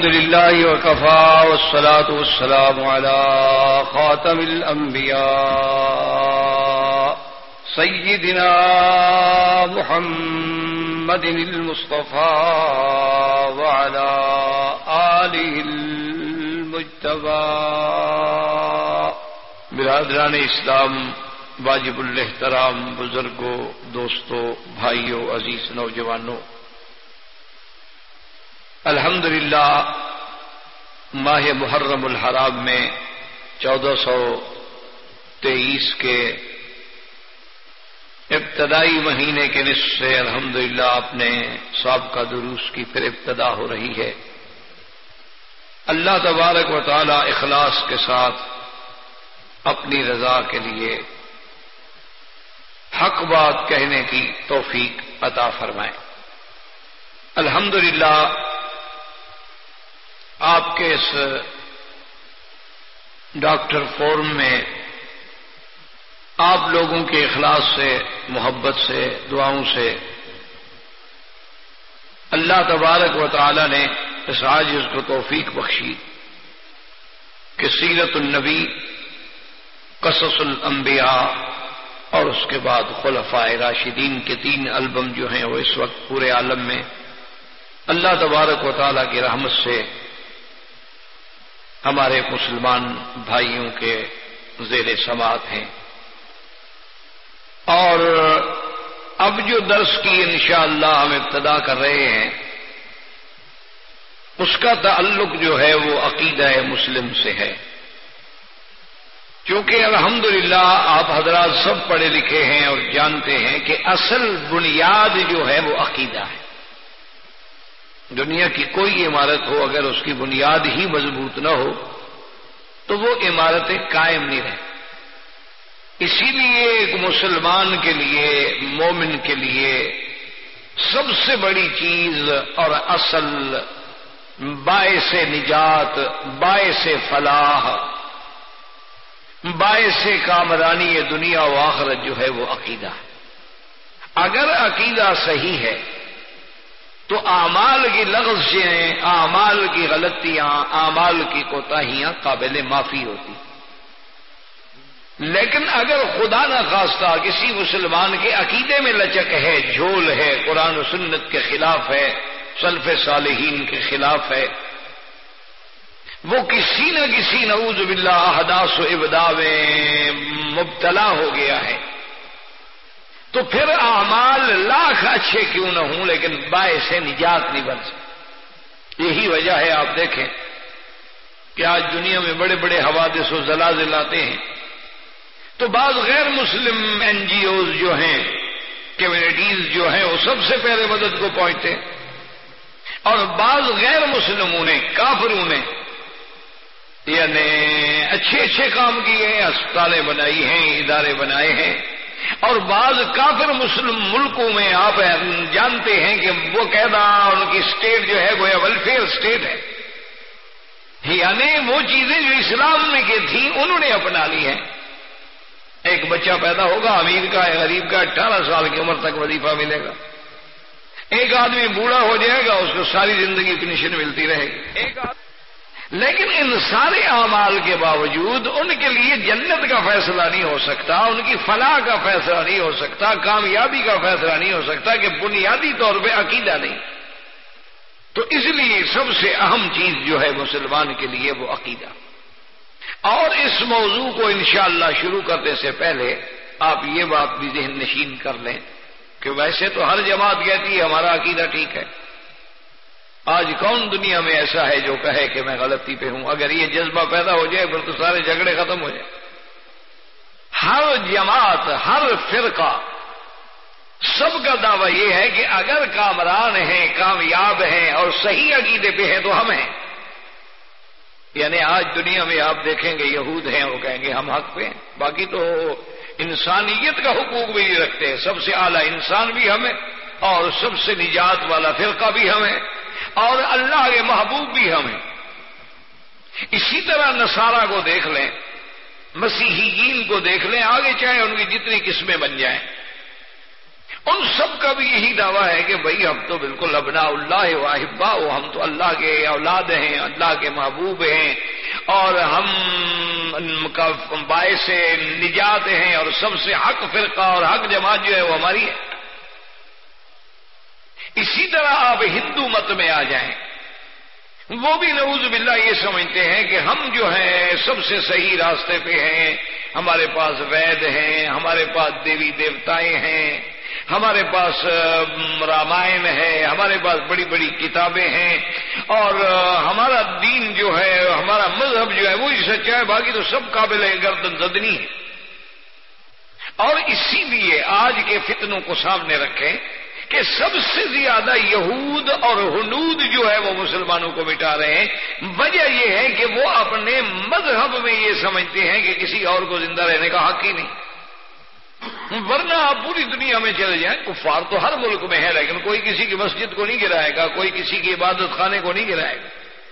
الحمد لله وكفى والصلاة والسلام على خاتم الأنبياء سيدنا محمد المصطفى وعلى آله المجتبى برادران اسلام، واجب الاحترام، بزرگوں، دوستوں، بھائیوں، عزیز نوجوانوں الحمد ماہ محرم الحرام میں چودہ سو تیئیس کے ابتدائی مہینے کے نصف سے الحمد للہ اپنے سابقہ دروس کی پھر ابتدا ہو رہی ہے۔ اللہ تبارک و تعالی اخلاص کے ساتھ اپنی رضا کے لیے حق بات کہنے کی توفیق عطا فرمائیں الحمد آپ کے اس ڈاکٹر فورم میں آپ لوگوں کے اخلاص سے، محبت سے، دعاؤں سے اللہ تبارک و تعالی نے اس آج اس کو توفیق بخشی کہ سیرت النبی، قصص الانبیاء اور اس کے بعد خلفائے راشدین کے تین البم جو ہیں وہ اس وقت پورے عالم میں اللہ تبارک و تعالیٰ کی رحمت سے ہمارے مسلمان بھائیوں کے زیر سماعت ہیں۔ اور اب جو درس کی انشاءاللہ اللہ ہم ابتدا کر رہے ہیں، اس کا تعلق جو ہے وہ عقیدہ مسلم سے ہے۔ کیونکہ الحمدللہ آپ حضرات سب پڑھے لکھے ہیں اور جانتے ہیں کہ اصل بنیاد جو ہے وہ عقیدہ ہے۔ دنیا کی کوئی عمارت ہو، اگر اس کی بنیاد ہی مضبوط نہ ہو، تو وہ عمارتیں قائم نہیں رہیں۔ اسی لیے ایک مسلمان کے لیے، مومن کے لیے سب سے بڑی چیز اور اصل باعث نجات، باعث فلاح، باعث کامرانی دنیا و آخرت جو ہے وہ عقیدہ۔ ہے اگر عقیدہ صحیح ہے تو اعمال کی لغزشیں اعمال کی غلطیاں، اعمال کی کوتاہیاں قابل معافی ہوتی۔ لیکن اگر خدا نہ خواستہ کسی مسلمان کے عقیدے میں لچک ہے، جھول ہے، قرآن و سنت کے خلاف ہے، سلف صالحین کے خلاف ہے، وہ کسی نہ کسی نعوذ باللہ احداث و ابدا میں مبتلا ہو گیا ہے۔ تو پھر اعمال لاکھ اچھے کیوں نہ ہوں، لیکن باعث نجات نہیں بن سکتے۔ یہی وجہ ہے، آپ دیکھیں کہ آج دنیا میں بڑے بڑے حوادث و زلازل آتے ہیں۔ تو بعض غیر مسلم این جی اوز جو ہیں کمیونٹیز جو ہیں، وہ سب سے پہلے مدد کو پہنچتے اور بعض غیر مسلموں نے، کافروں نے یعنی اچھے اچھے کام کیے ہیں، اسپتالیں بنائی ہیں، ادارے بنائے ہیں۔ اور بعض کافر مسلم ملکوں میں آپ جانتے ہیں کہ وہ قیدا ان کی اسٹیٹ جو ہے وہ ویلفیئر اسٹیٹ ہے۔ یعنی وہ چیزیں جو اسلام میں کی تھیں انہوں نے اپنا لی ہیں۔ ایک بچہ پیدا ہوگا، امیر کا غریب کا، اٹھارہ سال کی عمر تک وظیفہ ملے گا۔ ایک آدمی بوڑھا ہو جائے گا، اس کو ساری زندگی پینشن ملتی رہے گی۔ ایک آدمی لیکن ان سارے اعمال کے باوجود ان کے لیے جنت کا فیصلہ نہیں ہو سکتا، ان کی فلاح کا فیصلہ نہیں ہو سکتا، کامیابی کا فیصلہ نہیں ہو سکتا کہ بنیادی طور پہ عقیدہ نہیں۔ تو اس لیے سب سے اہم چیز جو ہے مسلمان کے لیے وہ عقیدہ۔ اور اس موضوع کو انشاءاللہ شروع کرنے سے پہلے آپ یہ بات بھی ذہن نشین کر لیں کہ ویسے تو ہر جماعت کہتی ہے ہمارا عقیدہ ٹھیک ہے۔ آج کون دنیا میں ایسا ہے جو کہے کہ میں غلطی پہ ہوں؟ اگر یہ جذبہ پیدا ہو جائے، پھر تو سارے جھگڑے ختم ہو جائیں۔ ہر جماعت، ہر فرقہ، سب کا دعویٰ یہ ہے کہ اگر کامران ہیں، کامیاب ہیں اور صحیح عقیدے پہ ہیں تو ہم ہیں۔ یعنی آج دنیا میں آپ دیکھیں گے، یہود ہیں، وہ کہیں گے ہم حق پہ ہیں۔ باقی تو انسانیت کا حقوق بھی نہیں رکھتے۔ سب سے اعلیٰ انسان بھی ہمیں اور سب سے نجات والا فرقہ بھی ہمیں اور اللہ کے محبوب بھی ہمیں۔ اسی طرح نصارہ کو دیکھ لیں، مسیحیین کو دیکھ لیں، آگے چاہے ان کی جتنی قسمیں بن جائیں۔ ان سب کا بھی یہی دعویٰ ہے کہ بھائی ہم تو بالکل ابنا اللہ واحبا ہو ہم تو اللہ کے اولاد ہیں، اللہ کے محبوب ہیں اور ہم کا باعث نجات ہیں اور سب سے حق فرقہ اور حق جماعت جو ہے وہ ہماری ہے۔ اسی طرح آپ ہندو مت میں آ جائیں۔ وہ بھی نعوذ باللہ یہ سمجھتے ہیں کہ ہم جو ہیں سب سے صحیح راستے پہ ہیں۔ ہمارے پاس وید ہیں، ہمارے پاس دیوی دیوتائیں ہیں۔ ہمارے پاس رامائن ہے ہمارے پاس بڑی بڑی کتابیں ہیں۔ اور ہمارا دین جو ہے، ہمارا مذہب جو ہے وہی سچا ہے، باقی تو سب قابل گردن زدنی ہے۔ اور اسی لیے آج کے فتنوں کو سامنے رکھیں۔ کہ سب سے زیادہ یہود اور ہنود جو ہے وہ مسلمانوں کو مٹا رہے ہیں۔ وجہ یہ ہے کہ وہ اپنے مذہب میں یہ سمجھتے ہیں کہ کسی اور کو زندہ رہنے کا حق ہی نہیں۔ ورنہ آپ پوری دنیا میں چلے جائیں، کفار تو ہر ملک میں ہے لیکن کوئی کسی کی مسجد کو نہیں گرائے گا، کوئی کسی کی عبادت خانے کو نہیں گرائے گا۔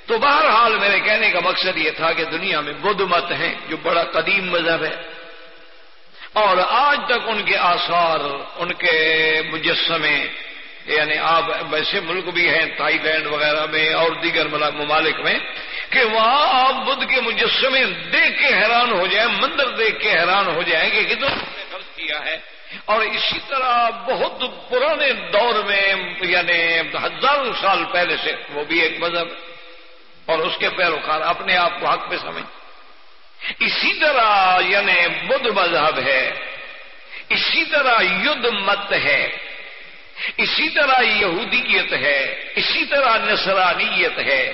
تو بہرحال میرے کہنے کا مقصد یہ تھا کہ دنیا میں بدھ مت ہیں، جو بڑا قدیم مذہب ہے۔ اور آج تک ان کے آثار، ان کے مجسمے یعنی آپ ویسے ملک بھی ہیں، تھائی لینڈ وغیرہ میں، اور دیگر ممالک میں، کہ وہاں آپ بدھ کے مجسمے دیکھ کے حیران ہو جائیں، مندر دیکھ کے حیران ہو جائیں کہ کتنا خرچ کیا ہے۔ اور اسی طرح بہت پرانے دور میں یعنی ہزاروں سال پہلے سے، وہ بھی ایک مذہب، اور اس کے پیروکار اپنے آپ کو حق پہ سمجھ اسی طرح یعنی بدھ مذہب ہے، اسی طرح یدھ مت ہے، اسی طرح یہودیت ہے، اسی طرح نصرانیت ہے۔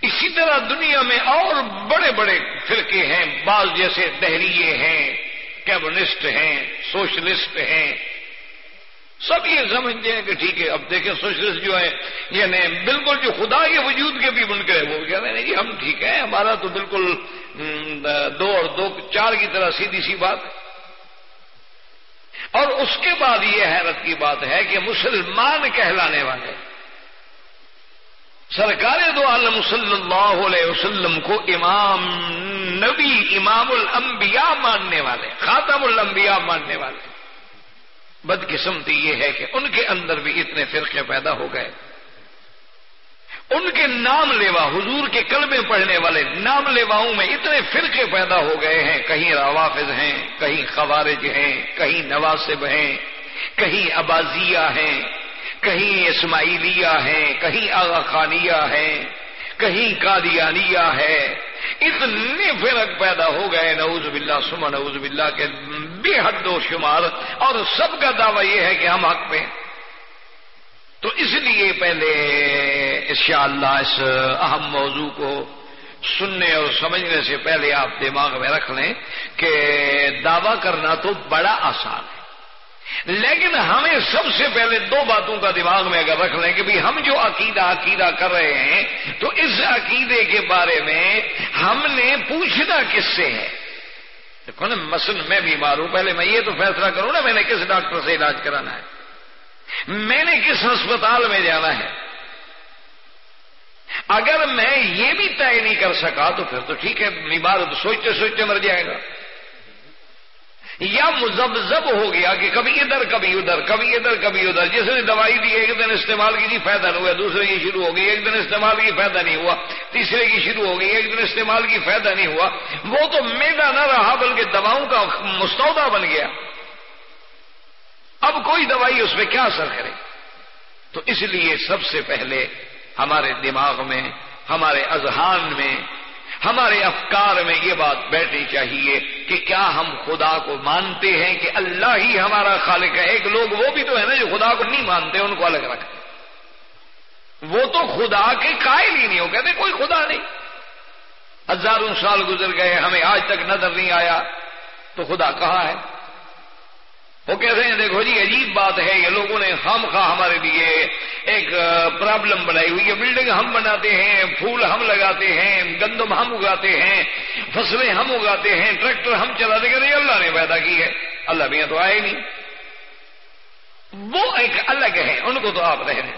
اسی طرح دنیا میں اور بڑے بڑے فرقے ہیں، بعض جیسے دہریے ہیں کیبنسٹ ہیں، سوشلسٹ ہیں۔ سب یہ سمجھتے ہیں کہ ٹھیک ہے، اب دیکھیں سوشلسٹ جو ہے یعنی بالکل جو خدا کے وجود کے بھی بن گئے وہ کہہ رہے ہیں جی ہم ٹھیک ہیں، ہمارا تو بالکل دو اور دو، چار کی طرح سیدھی سی بات۔ ہے اور اس کے بعد یہ حیرت کی بات ہے کہ مسلمان کہلانے والے، سرکار دو عالم صلی اللہ علیہ وسلم کو امام نبی، امام الانبیاء ماننے والے، خاتم الانبیاء ماننے والے۔ بدقسمتی یہ ہے کہ ان کے اندر بھی اتنے فرقے پیدا ہو گئے۔ ان کے نام لیوا، حضور کے کلمے پڑھنے والے نام لیواؤں میں اتنے فرقے پیدا ہو گئے ہیں۔ کہیں روافظ ہیں، کہیں خوارج ہیں، کہیں نواسب ہیں، کہیں ابازیہ ہیں، کہیں اسماعیلیہ ہیں، کہیں آغا خانیہ ہیں۔ کہیں قادیانیہ ہے۔ اتنے فرق پیدا ہو گئے، نعوذ باللہ سما نعوذ باللہ کے بے حد و شمار۔ اور سب کا دعویٰ یہ ہے کہ ہم حق پہ تو اس لیے پہلے انشاءاللہ اس اہم موضوع کو سننے اور سمجھنے سے پہلے آپ دماغ میں رکھ لیں کہ دعویٰ کرنا تو بڑا آسان ہے۔ لیکن ہمیں سب سے پہلے دو باتوں کا دماغ میں اگر رکھ لیں کہ بھی ہم جو عقیدہ عقیدہ کر رہے ہیں، تو اس عقیدے کے بارے میں ہم نے پوچھنا کس سے ہے؟ دیکھو نا، مثلا میں بیمار ہوں، پہلے میں یہ تو فیصلہ کروں نا، میں نے کس ڈاکٹر سے علاج کرانا ہے؟ میں نے کس ہسپتال میں جانا ہے؟ اگر میں یہ بھی طے نہیں کر سکا تو پھر تو ٹھیک ہے، بیمار سوچتے سوچتے مر جائے گا۔ یا مزبزب ہو گیا کہ کبھی ادھر کبھی ادھر کبھی ادھر کبھی ادھر۔ جس نے دوائی دی، ایک دن استعمال کی تھی فائدہ نہیں ہوا۔ دوسرے کی شروع ہو گئی، ایک دن استعمال کی فائدہ نہیں ہوا۔ تیسرے کی شروع ہو گئی، ایک دن استعمال کی فائدہ نہیں ہوا۔ وہ تو میدا نہ رہا، بلکہ دواؤں کا مستودہ بن گیا۔ اب کوئی دوائی اس میں کیا اثر کرے؟ تو اس لیے سب سے پہلے ہمارے دماغ میں، ہمارے اذہان میں ہمارے افکار میں یہ بات بیٹھنی چاہیے کہ کیا ہم خدا کو مانتے ہیں کہ اللہ ہی ہمارا خالق ہے؟ ایک لوگ وہ بھی تو ہے نا جو خدا کو نہیں مانتے، ان کو الگ رکھتے وہ تو خدا کے قائل ہی نہیں ہو، کہتے کوئی خدا نہیں۔ ہزاروں سال گزر گئے، ہمیں آج تک نظر نہیں آیا تو خدا کہاں ہے؟ وہ کہتے ہیں، دیکھو جی عجیب بات ہے یہ لوگوں نے ہم خواہ ہمارے لیے ایک پرابلم بنائی ہوئی ہے۔ بلڈنگ ہم بناتے ہیں، پھول ہم لگاتے ہیں، گندم ہم اگاتے ہیں، فصلیں ہم اگاتے ہیں، ٹریکٹر ہم چلاتے ہیں۔ اللہ نے پیدا کی ہے۔ اللہ بھی تو آئے نہیں۔ وہ ایک الگ ہے ان کو تو آپ رہ رہے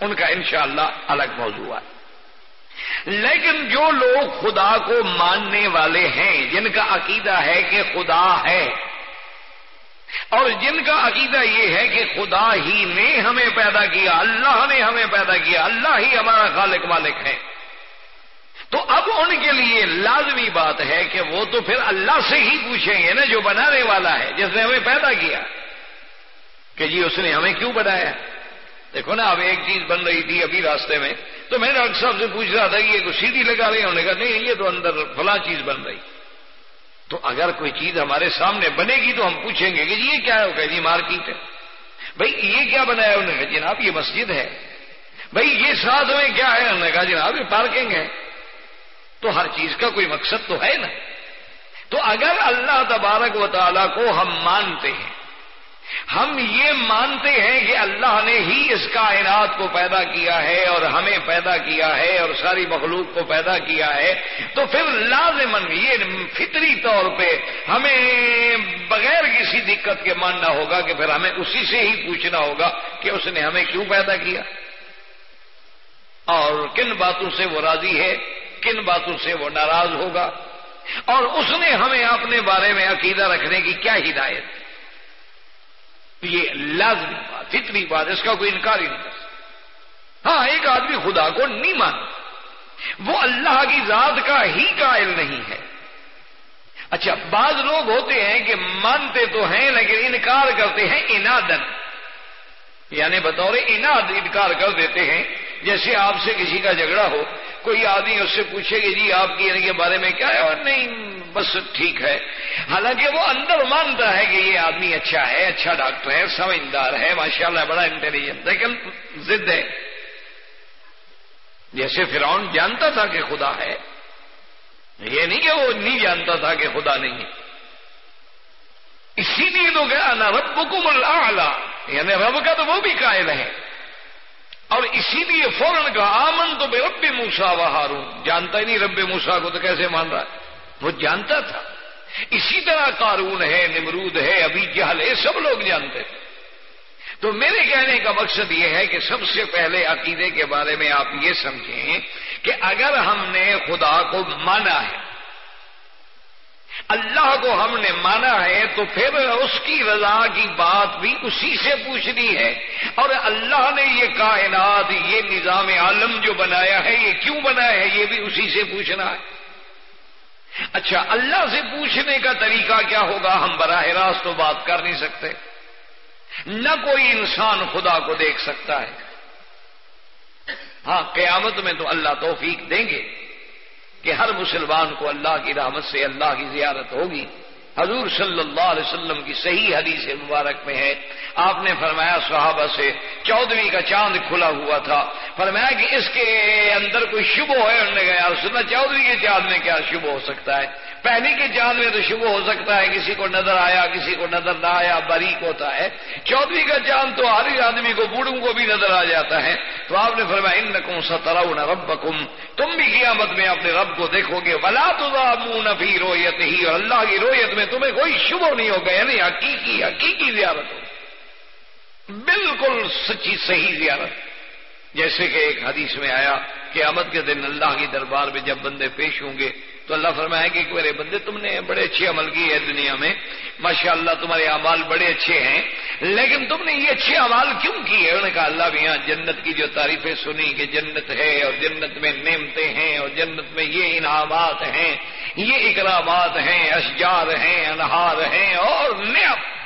ان کا انشاءاللہ الگ موضوع ہے۔ لیکن جو لوگ خدا کو ماننے والے ہیں، جن کا عقیدہ ہے کہ خدا ہے اور جن کا عقیدہ یہ ہے کہ خدا ہی نے ہمیں پیدا کیا، اللہ نے ہمیں پیدا کیا، اللہ ہی ہمارا خالق مالک ہے۔ تو اب ان کے لیے لازمی بات ہے کہ وہ تو پھر اللہ سے ہی پوچھیں گے نا، جو بنانے والا ہے، جس نے ہمیں پیدا کیا۔ کہ جی اس نے ہمیں کیوں بنایا؟ دیکھو نا، اب ایک چیز بن رہی تھی ابھی راستے میں، تو میں ڈاکٹر صاحب سے پوچھ رہا تھا کہ یہ سیدھی لگا رہے ہیں؟ کہا، نہیں، یہ تو اندر فلاں چیز بن رہی۔ تو اگر کوئی چیز ہمارے سامنے بنے گی تو ہم پوچھیں گے کہ جی یہ کیا ہے؟ کہ جی مارکیٹ ہے۔ بھائی یہ کیا بنایا انہوں نے؟ کہا جناب، یہ مسجد ہے۔ بھائی یہ ساتھ میں کیا ہے؟ انہوں نے کہا، جناب، یہ پارکنگ ہے۔ تو ہر چیز کا کوئی مقصد تو ہے نا۔ تو اگر اللہ تبارک و تعالیٰ کو ہم مانتے ہیں ہم یہ مانتے ہیں کہ اللہ نے ہی اس کائنات کو پیدا کیا ہے اور ہمیں پیدا کیا ہے اور ساری مخلوق کو پیدا کیا ہے، تو پھر لازمن یہ فطری طور پہ ہمیں بغیر کسی دقت کے ماننا ہوگا کہ پھر ہمیں اسی سے ہی پوچھنا ہوگا کہ اس نے ہمیں کیوں پیدا کیا۔ اور کن باتوں سے وہ راضی ہے، کن باتوں سے وہ ناراض ہوگا۔ اور اس نے ہمیں اپنے بارے میں عقیدہ رکھنے کی کیا ہدایت؟ یہ لازمی بات، فطری بات، اس کا کوئی انکار ہی نہیں ہاں ایک آدمی خدا کو نہیں مان وہ اللہ کی ذات کا ہی قائل نہیں ہے۔ اچھا بعض لوگ ہوتے ہیں کہ مانتے تو ہیں لیکن انکار کرتے ہیں انادن۔ یعنی بطور اناد انکار کر دیتے ہیں۔ جیسے آپ سے کسی کا جھگڑا ہو، کوئی آدمی اس سے پوچھے کہ جی آپ کی یعنی ان کے بارے میں کیا ہے؟ اور نہیں۔ بس ٹھیک ہے۔ حالانکہ وہ اندر مانتا ہے کہ یہ آدمی اچھا ہے اچھا ڈاکٹر ہے، سمجھدار ہے، ماشاءاللہ بڑا انٹیلیجنٹ لیکن ضد ہے۔ جیسے فرعون جانتا تھا کہ خدا ہے، یہ نہیں کہ وہ نہیں جانتا تھا کہ خدا نہیں ہے۔ اسی لیے تو گیا نا رب حکم اللہ یعنی رب کا تو وہ بھی قائل ہے۔ اور اسی لیے فوراً کا آمن تو بے رب موسا و ہارون۔ جانتا ہی نہیں رب موسا کو تو کیسے مان رہا ہے؟ وہ جانتا تھا۔ اسی طرح قارون ہے، نمرود ہے، ابھی جہل ہے، سب لوگ جانتے تھے۔ تو میرے کہنے کا مقصد یہ ہے کہ سب سے پہلے عقیدے کے بارے میں آپ یہ سمجھیں کہ اگر ہم نے خدا کو مانا ہے، اللہ کو ہم نے مانا ہے، تو پھر اس کی رضا کی بات بھی اسی سے پوچھنی ہے۔ اور اللہ نے یہ کائنات، یہ نظام عالم جو بنایا ہے، یہ کیوں بنایا ہے، یہ بھی اسی سے پوچھنا ہے۔ اچھا اللہ سے پوچھنے کا طریقہ کیا ہوگا؟ ہم براہ راست تو بات کر نہیں سکتے۔ نہ کوئی انسان خدا کو دیکھ سکتا ہے۔ ہاں قیامت میں تو اللہ توفیق دیں گے کہ ہر مسلمان کو اللہ کی رحمت سے اللہ کی زیارت ہوگی۔ حضور صلی اللہ علیہ وسلم کی صحیح حدیث مبارک میں ہے۔ آپ نے فرمایا صحابہ سے چودہویں کا چاند کھلا ہوا تھا۔ فرمایا کہ اس کے اندر کوئی شبہ ہے؟ انہوں نے کہا سنا کے چاند میں کیا شبہ ہو سکتا ہے؟ پہلی کے چاند میں تو شبہ ہو سکتا ہے، کسی کو نظر آیا، کسی کو نظر نہ آیا، باریک ہوتا ہے۔ چودہویں کا چاند تو ہر آدمی کو، بوڑھوں کو بھی نظر آ جاتا ہے۔ تو آپ نے فرمایا ان نقم سترا رب تم بھی قیامت میں اپنے رب کو دیکھو گے۔ ولا تو نفی رویت ہی اور اللہ کی رویت میں تمہیں کوئی شبہ نہیں ہوگا یعنی حقیقی حقیقی زیارت ہو بالکل سچی، صحیح زیارت۔ جیسے کہ ایک حدیث میں آیا کہ آمد کے دن اللہ کی دربار میں جب بندے پیش ہوں گے تو اللہ فرمائے کہ میرے بندے تم نے بڑے اچھے عمل کی ہے دنیا میں۔ ماشاء اللہ تمہارے اعمال بڑے اچھے ہیں۔ لیکن تم نے یہ اچھے اعمال کیوں کی ہے انہوں نے کہا اللہ بھی یہاں جنت کی جو تعریفیں سنی کہ جنت ہے اور جنت میں نعمتیں ہیں اور جنت میں یہ انعامات ہیں، یہ اکرامات ہیں، اشجار ہیں، انہار ہیں اور نعم۔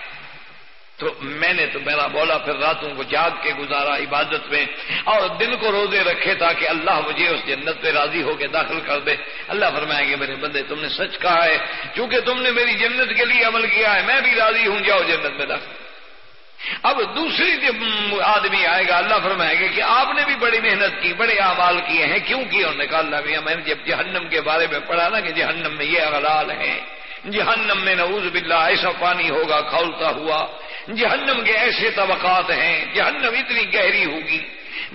تو میں نے تو میرا بولا، پھر راتوں کو جاگ کے گزارا عبادت میں اور دن کو روزے رکھے تاکہ اللہ مجھے اس جنت پہ راضی ہو کے داخل کر دے۔ اللہ فرمائیں گے میرے بندے، تم نے سچ کہا ہے۔ چونکہ تم نے میری جنت کے لیے عمل کیا ہے، میں بھی راضی ہوں، جاؤ جنت میں داخل۔ اب دوسری جب آدمی آئے گا، اللہ فرمائے گا کہ آپ نے بھی بڑی محنت کی، بڑے اعمال کیے ہیں۔ کیوں کیے؟ انہوں نے کہا، اللہ بھیا میں نے جب جہنم کے بارے میں پڑھا نا کہ جہنم میں یہ اغلال ہیں۔ جہنم میں نعوذ باللہ ایسا پانی ہوگا، کھولتا ہوا۔ جہنم کے ایسے طبقات ہیں، جہنم اتنی گہری ہوگی۔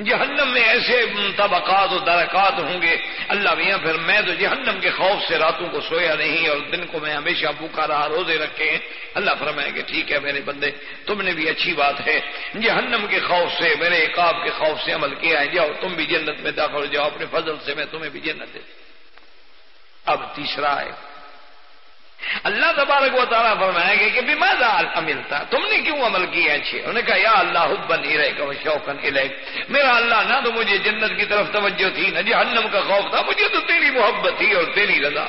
جہنم میں ایسے طبقات و درکات ہوں گے۔ اللہ میاں، پھر میں تو جہنم کے خوف سے راتوں کو سویا نہیں اور دن کو میں ہمیشہ بھوکا رہا، روزے رکھے ہیں۔ اللہ فرمائے کہ ٹھیک ہے میرے بندے، تم نے بھی اچھی بات ہے۔ جہنم کے خوف سے، میرے اقاب کے خوف سے عمل کیا ہے۔ جاؤ، تم بھی جنت میں داخل ہو جاؤ، اپنے فضل سے میں تمہیں بھی جنت دے۔ اب تیسرا ہے اللہ تبارک و تعالیٰ فرمائیں گے کہ بیمار ملتا تم نے کیوں عمل کیا اچھے؟ انہوں نے کہا، یا اللہ، حبن ہی رہے گا شوقن میرا اللہ، نہ تو مجھے جنت کی طرف توجہ تھی، نہ جہنم کا خوف تھا، مجھے تو تیری محبت تھی اور تیری رضا۔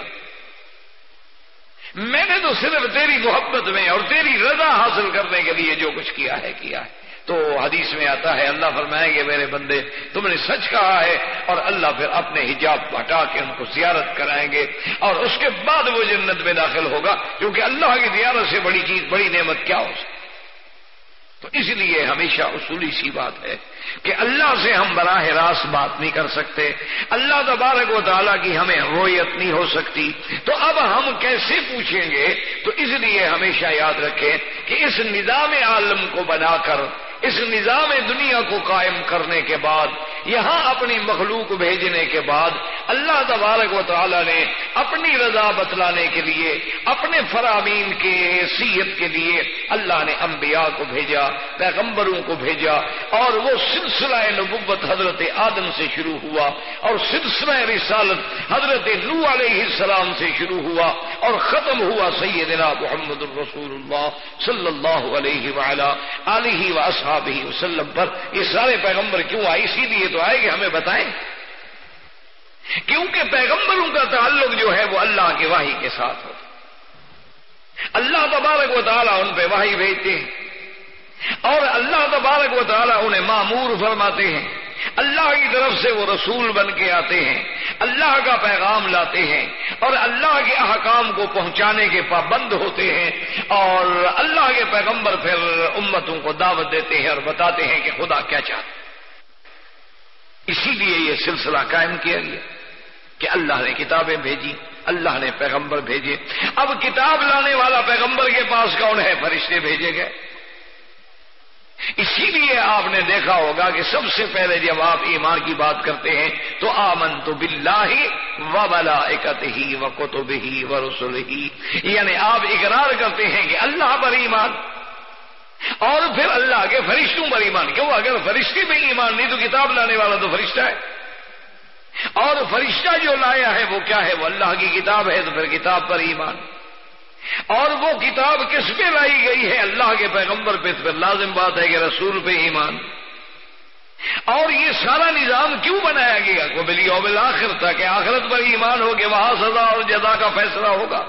میں نے تو صرف تیری محبت میں اور تیری رضا حاصل کرنے کے لیے جو کچھ کیا ہے کیا ہے۔ تو حدیث میں آتا ہے، اللہ فرمائیں گے میرے بندے، تم نے سچ کہا ہے اور اللہ پھر اپنے حجاب ہٹا کے ان کو زیارت کرائیں گے اور اس کے بعد وہ جنت میں داخل ہوگا، کیونکہ اللہ کی زیارت سے بڑی چیز، بڑی نعمت کیا ہو سکتی تو اس لیے ہمیشہ اصولی سی بات ہے کہ اللہ سے ہم براہ راست بات نہیں کر سکتے۔ اللہ تبارک و تعالیٰ کی ہمیں رویت نہیں ہو سکتی۔ تو اب ہم کیسے پوچھیں گے؟ تو اس لیے ہمیشہ یاد رکھیں کہ اس نظام عالم کو بنا کر اس نظام دنیا کو قائم کرنے کے بعد، یہاں اپنی مخلوق بھیجنے کے بعد، اللہ تبارک و تعالی نے اپنی رضا بتلانے کے لیے، اپنے فرامین کے سیت کے لیے اللہ نے انبیاء کو بھیجا، پیغمبروں کو بھیجا، اور وہ سلسلہ نبوت حضرت آدم سے شروع ہوا، اور سلسلہ رسالت حضرت نو علیہ السلام سے شروع ہوا، اور ختم ہوا سیدنا محمد الرسول اللہ صلی اللہ علیہ علیہ و وسلم پر یہ سارے پیغمبر کیوں آئے؟ اسی لیے تو آئے کہ ہمیں بتائیں۔ کیونکہ پیغمبروں کا تعلق جو ہے وہ اللہ کے واہی کے ساتھ ہوتا اللہ تبارک و تعالیٰ ان پہ واہی بھیجتے ہیں اور اللہ تبارک و تعالیٰ انہیں معمور فرماتے ہیں۔ اللہ کی طرف سے وہ رسول بن کے آتے ہیں، اللہ کا پیغام لاتے ہیں اور اللہ کے احکام کو پہنچانے کے پابند ہوتے ہیں اور اللہ کے پیغمبر پھر امتوں کو دعوت دیتے ہیں اور بتاتے ہیں کہ خدا کیا چاہتے اسی لیے یہ سلسلہ قائم کیا گیا کہ اللہ نے کتابیں بھیجی اللہ نے پیغمبر بھیجے۔ اب کتاب لانے والا پیغمبر کے پاس کون ہے؟ فرشتے بھیجے گئے۔ اسی لیے آپ نے دیکھا ہوگا کہ سب سے پہلے جب آپ ایمان کی بات کرتے ہیں تو آمن تو بلا ہی و بلا اکت ہی و کتب ہی و رسول ہی یعنی آپ اقرار کرتے ہیں کہ اللہ پر ایمان اور پھر اللہ کے فرشتوں پر ایمان، کیوں؟ اگر فرشتے میں ایمان نہیں تو کتاب لانے والا تو فرشتہ ہے۔ اور فرشتہ جو لایا ہے وہ کیا ہے؟ وہ اللہ کی کتاب ہے تو پھر کتاب پر ایمان۔ اور وہ کتاب کس پہ لائی گئی ہے؟ اللہ کے پیغمبر پہ پھر لازم بات ہے کہ رسول پہ ایمان۔ اور یہ سارا نظام کیوں بنایا گیا؟ کو بلی اوبل آخر تھا کہ آخرت پر ایمان ہو کہ وہاں سزا اور جزا کا فیصلہ ہوگا۔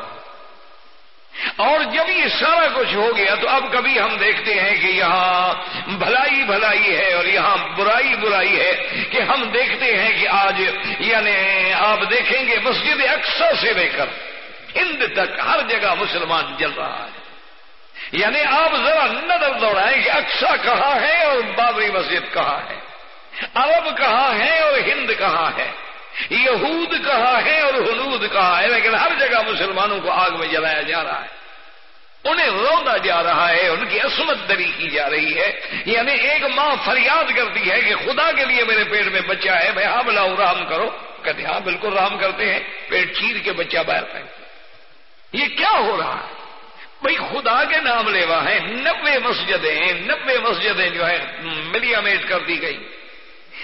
اور جب یہ سارا کچھ ہو گیا تو اب کبھی ہم دیکھتے ہیں کہ یہاں بھلائی بھلائی ہے اور یہاں برائی برائی ہے کہ ہم دیکھتے ہیں کہ آج یعنی آپ دیکھیں گے مسجد اکثر سے لے کر۔ ہند تک ہر جگہ مسلمان جل رہا ہے۔ یعنی آپ ذرا نظر دوڑائیں کہ اکسا کہاں ہے اور بابری مسجد کہاں ہے۔ عرب کہاں ہے اور ہند کہاں ہے۔ یہود کہاں ہے اور حنود کہاں ہے۔ لیکن ہر جگہ مسلمانوں کو آگ میں جلایا جا رہا ہے۔ انہیں رونا جا رہا ہے، ان کی عصمت دری کی جا رہی ہے۔ یعنی ایک ماں فریاد کرتی ہے کہ خدا کے لیے میرے پیٹ میں بچہ ہے میں ہاں بلاؤ رام کرو۔ کہتے ہاں بالکل رام کرتے ہیں، پیٹ چیر کے بچہ باہر پھینکتے یہ کیا ہو رہا ہے؟ بھائی خدا کے نام لیوا ہے نبے مسجدیں نبے مسجدیں جو ہے ملیا میٹ کر دی گئی۔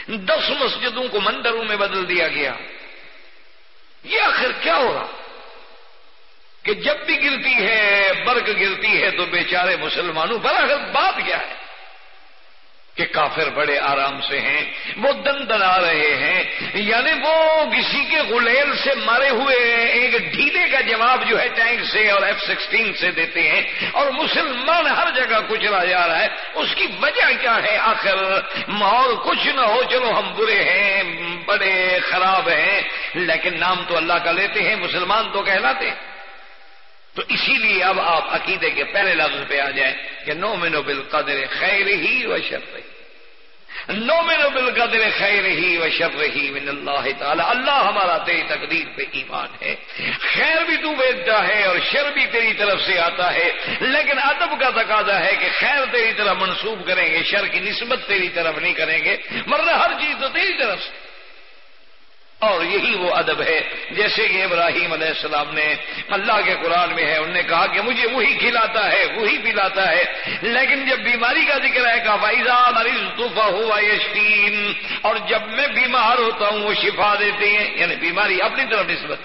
دس مسجدوں کو مندروں میں بدل دیا گیا۔ یہ آخر کیا ہو رہا؟ کہ جب بھی گرتی ہے برق گرتی ہے تو بیچارے مسلمانوں پر آخر بات کیا ہے؟ کہ کافر بڑے آرام سے ہیں، وہ دن دن آ رہے ہیں۔ یعنی وہ کسی کے غلیل سے مارے ہوئے ایک ڈھیلے کا جواب جو ہے ٹینک سے اور ایف سکسٹین سے دیتے ہیں۔ اور مسلمان ہر جگہ کچلا جا رہا ہے۔ اس کی وجہ کیا ہے؟ آخر اور کچھ نہ ہو، چلو ہم برے ہیں، بڑے خراب ہیں۔ لیکن نام تو اللہ کا لیتے ہیں، مسلمان تو کہلاتے ہیں۔ تو اسی لیے اب آپ عقیدے کے پہلے لفظ پہ آ جائیں کہ نو منو بل قدر خیر ہی و شر رہی نو بالقدر خیر ہی و شر رہی من اللہ تعالی. اللہ ہمارا تیری تقدیر پہ ایمان ہے. خیر بھی تو بیچتا ہے اور شر بھی تیری طرف سے آتا ہے. لیکن ادب کا تقاضا ہے کہ خیر تیری طرف منسوب کریں گے، شر کی نسبت تیری طرف نہیں کریں گے. ورنہ ہر چیز تو تیری طرف سے. اور یہی وہ ادب ہے جیسے کہ ابراہیم علیہ السلام نے اللہ کے قرآن میں ہے، انہوں نے کہا کہ مجھے وہی کھلاتا ہے، وہی پلاتا ہے۔ لیکن جب بیماری کا ذکر ہے کہ فائزہ مریض طوفہ ہوا یشکین اور جب میں بیمار ہوتا ہوں، وہ شفا دیتے ہیں۔ یعنی بیماری اپنی طرف نسبت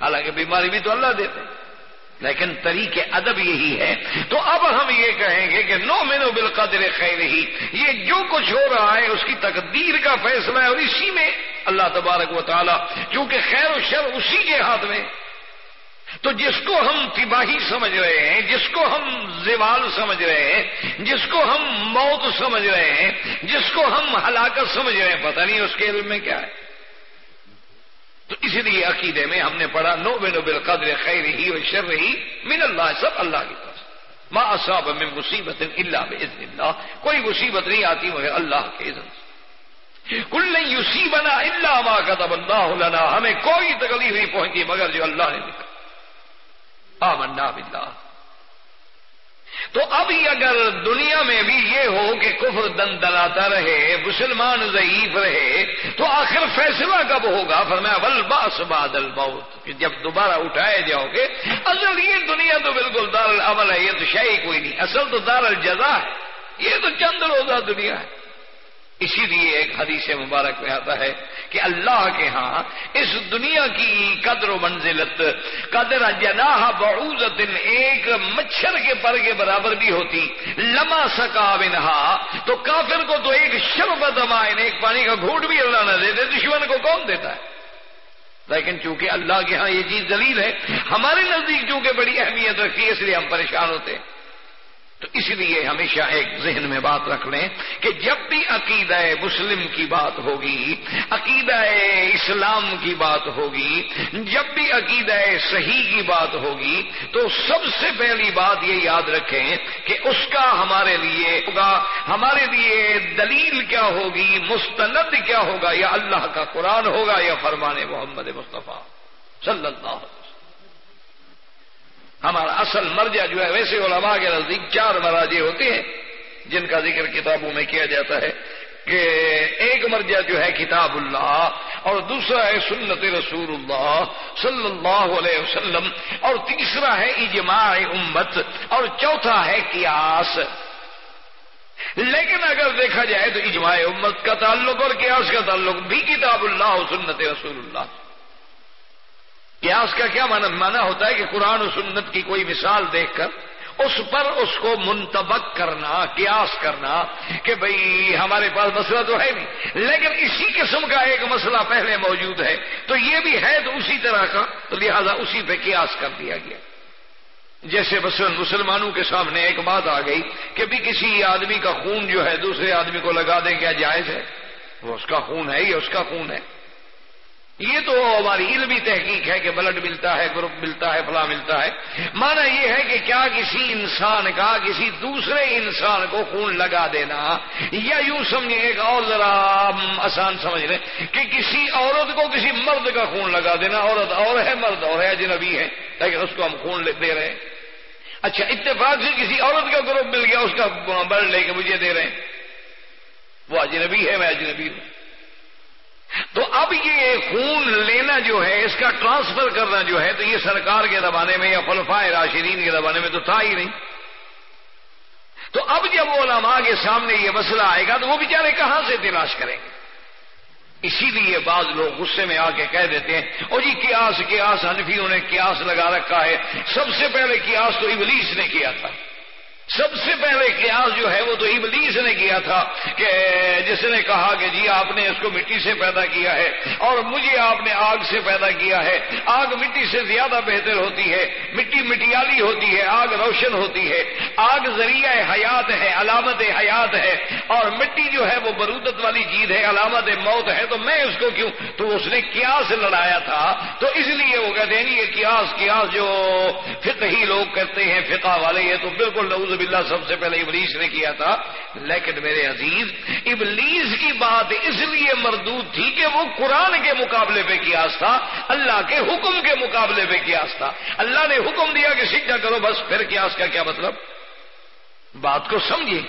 حالانکہ بیماری بھی تو اللہ دیتے لیکن طریق ادب یہی ہے۔ تو اب ہم یہ کہیں گے کہ نو مینو بالقدر خیر ہی یہ جو کچھ ہو رہا ہے، اس کی تقدیر کا فیصلہ ہے اور اسی میں اللہ تبارک و تعالی چونکہ خیر و شر اسی کے ہاتھ میں۔ تو جس کو ہم تباہی سمجھ رہے ہیں، جس کو ہم زوال سمجھ رہے ہیں، جس کو ہم موت سمجھ رہے ہیں، جس کو ہم ہلاکت سمجھ رہے ہیں، پتہ نہیں اس کے علم میں کیا ہے۔ تو اسی لیے عقیدے میں ہم نے پڑھا نو بے نو بل قدر خیر ہی اور شر ہی من اللہ، سب اللہ کی طرف۔ ماں اصاب میں مصیبت اللہ بزن اللہ۔ کوئی مصیبت نہیں آتی مگر اللہ کے عزن سے۔ کل نہیں یوسی بنا اللہ ماں کا تب اللہ ہمیں کوئی تکلیف نہیں پہنچی مگر جو اللہ نے لکھا. آمنا باللہ. تو اب اگر دنیا میں بھی یہ ہو کہ کفر دن دلاتا رہے، مسلمان ضعیف رہے، تو آخر فیصلہ کب ہوگا؟ فرمایا ول باس بادل بہت کہ جب دوبارہ اٹھائے جاؤ گے اصل یہ دنیا تو بالکل دار العمل ہے، یہ تو شاہی کوئی نہیں، اصل تو دار الجزا ہے. یہ تو چند روزہ دنیا ہے۔ اسی لیے ایک حدیث مبارک میں آتا ہے کہ اللہ کے ہاں اس دنیا کی قدر و منزلت، قدر جناح بعوزت ایک مچھر کے پر کے برابر بھی ہوتی۔ لما سکا بنہا تو کافر کو تو ایک شربت امائن ایک پانی کا گھوٹ بھی اللہ نہ دیتے دشمن کو کون دیتا ہے؟ لیکن چونکہ اللہ کے ہاں یہ چیز دلیل ہے، ہمارے نزدیک چونکہ بڑی اہمیت رکھتی ہے اس لیے ہم پریشان ہوتے ہیں۔ تو اس لیے ہمیشہ ایک ذہن میں بات رکھ لیں کہ جب بھی عقیدہ مسلم کی بات ہوگی، عقیدہ اسلام کی بات ہوگی، جب بھی عقیدہ صحیح کی بات ہوگی، تو سب سے پہلی بات یہ یاد رکھیں کہ اس کا ہمارے لیے ہوگا، ہمارے لیے دلیل کیا ہوگی، مستند کیا ہوگا، یا اللہ کا قرآن ہوگا یا فرمان محمد مصطفیٰ صلی اللہ علیہ ہمارا اصل مرجع جو ہے، ویسے علماء کے نزدیک چار مراجے ہوتے ہیں، جن کا ذکر کتابوں میں کیا جاتا ہے کہ ایک مرجع جو ہے کتاب اللہ اور دوسرا ہے سنت رسول اللہ صلی اللہ علیہ وسلم اور تیسرا ہے اجماع امت اور چوتھا ہے قیاس۔ لیکن اگر دیکھا جائے تو اجماع امت کا تعلق اور قیاس کا تعلق بھی کتاب اللہ اور سنت رسول اللہ۔ قیاس کا کیا مانا ہوتا ہے کہ قرآن و سنت کی کوئی مثال دیکھ کر اس پر اس کو منتبک کرنا، قیاس کرنا کہ بھئی ہمارے پاس مسئلہ تو ہے نہیں۔ لیکن اسی قسم کا ایک مسئلہ پہلے موجود ہے۔ تو یہ بھی ہے تو اسی طرح کا۔ تو لہذا اسی پہ قیاس کر دیا گیا۔ جیسے مثلا مسلمانوں کے سامنے ایک بات آ گئی کہ بھی کسی آدمی کا خون جو ہے، دوسرے آدمی کو لگا دیں کیا جائز ہے؟ وہ اس کا خون ہے یا اس کا خون ہے؟ یہ تو ہماری علمی تحقیق ہے کہ بلڈ ملتا ہے، گروپ ملتا ہے، فلاں ملتا ہے۔ مانا یہ ہے کہ کیا کسی انسان کا، کسی دوسرے انسان کو خون لگا دینا؟ یا یوں سمجھے ایک اور ذرا آسان سمجھ لیں کہ کسی عورت کو کسی مرد کا خون لگا دینا۔ عورت اور ہے، مرد اور ہے، اجنبی ہے لیکن اس کو ہم خون دے رہے ہیں۔ اچھا اتفاق سے کسی عورت کا گروپ مل گیا، اس کا بلڈ لے کے مجھے دے رہے ہیں۔ وہ اجنبی ہے، میں اجنبی ہوں۔ تو اب یہ خون لینا جو ہے، اس کا ٹرانسفر کرنا جو ہے، تو یہ سرکار کے زمانے میں یا فلفائے راشدین کے زمانے میں تو تھا ہی نہیں۔ تو اب جب وہ علماء کے سامنے یہ مسئلہ آئے گا، تو وہ بیچارے کہاں سے تلاش کریں گے؟ اسی لیے بعض لوگ غصے میں آ کے کہہ دیتے ہیں اور جی کیاس کیاس حنفیوں نے کیاس لگا رکھا ہے۔ سب سے پہلے کیاس تو ابلیس نے کیا تھا۔ سب سے پہلے قیاس جو ہے وہ تو ابلیس نے کیا تھا کہ جس نے کہا کہ جی آپ نے اس کو مٹی سے پیدا کیا ہے اور مجھے آپ نے آگ سے پیدا کیا ہے۔ آگ مٹی سے زیادہ بہتر ہوتی ہے، مٹی مٹیالی ہوتی ہے، آگ روشن ہوتی ہے۔ آگ ذریعہ حیات ہے، علامت حیات ہے۔ اور مٹی جو ہے وہ برودت والی چیز ہے، علامت موت ہے۔ تو میں اس کو کیوں؟ تو اس نے قیاس لڑایا تھا۔ تو اس لیے وہ کہتے ہیں یہ قیاس قیاس جو فقہی لوگ کرتے ہیں، فقہ والے، یہ تو بالکل باللہ سب سے پہلے ابلیس نے کیا تھا، لیکن میرے عزیز، ابلیس کی بات اس لیے مردود تھی کہ وہ قرآن کے مقابلے پہ کیاس تھا، اللہ کے حکم کے مقابلے پہ کیاس تھا۔ اللہ نے حکم دیا کہ سجدہ کرو، بس پھر کیاس کا کیا مطلب؟ بات کو سمجھے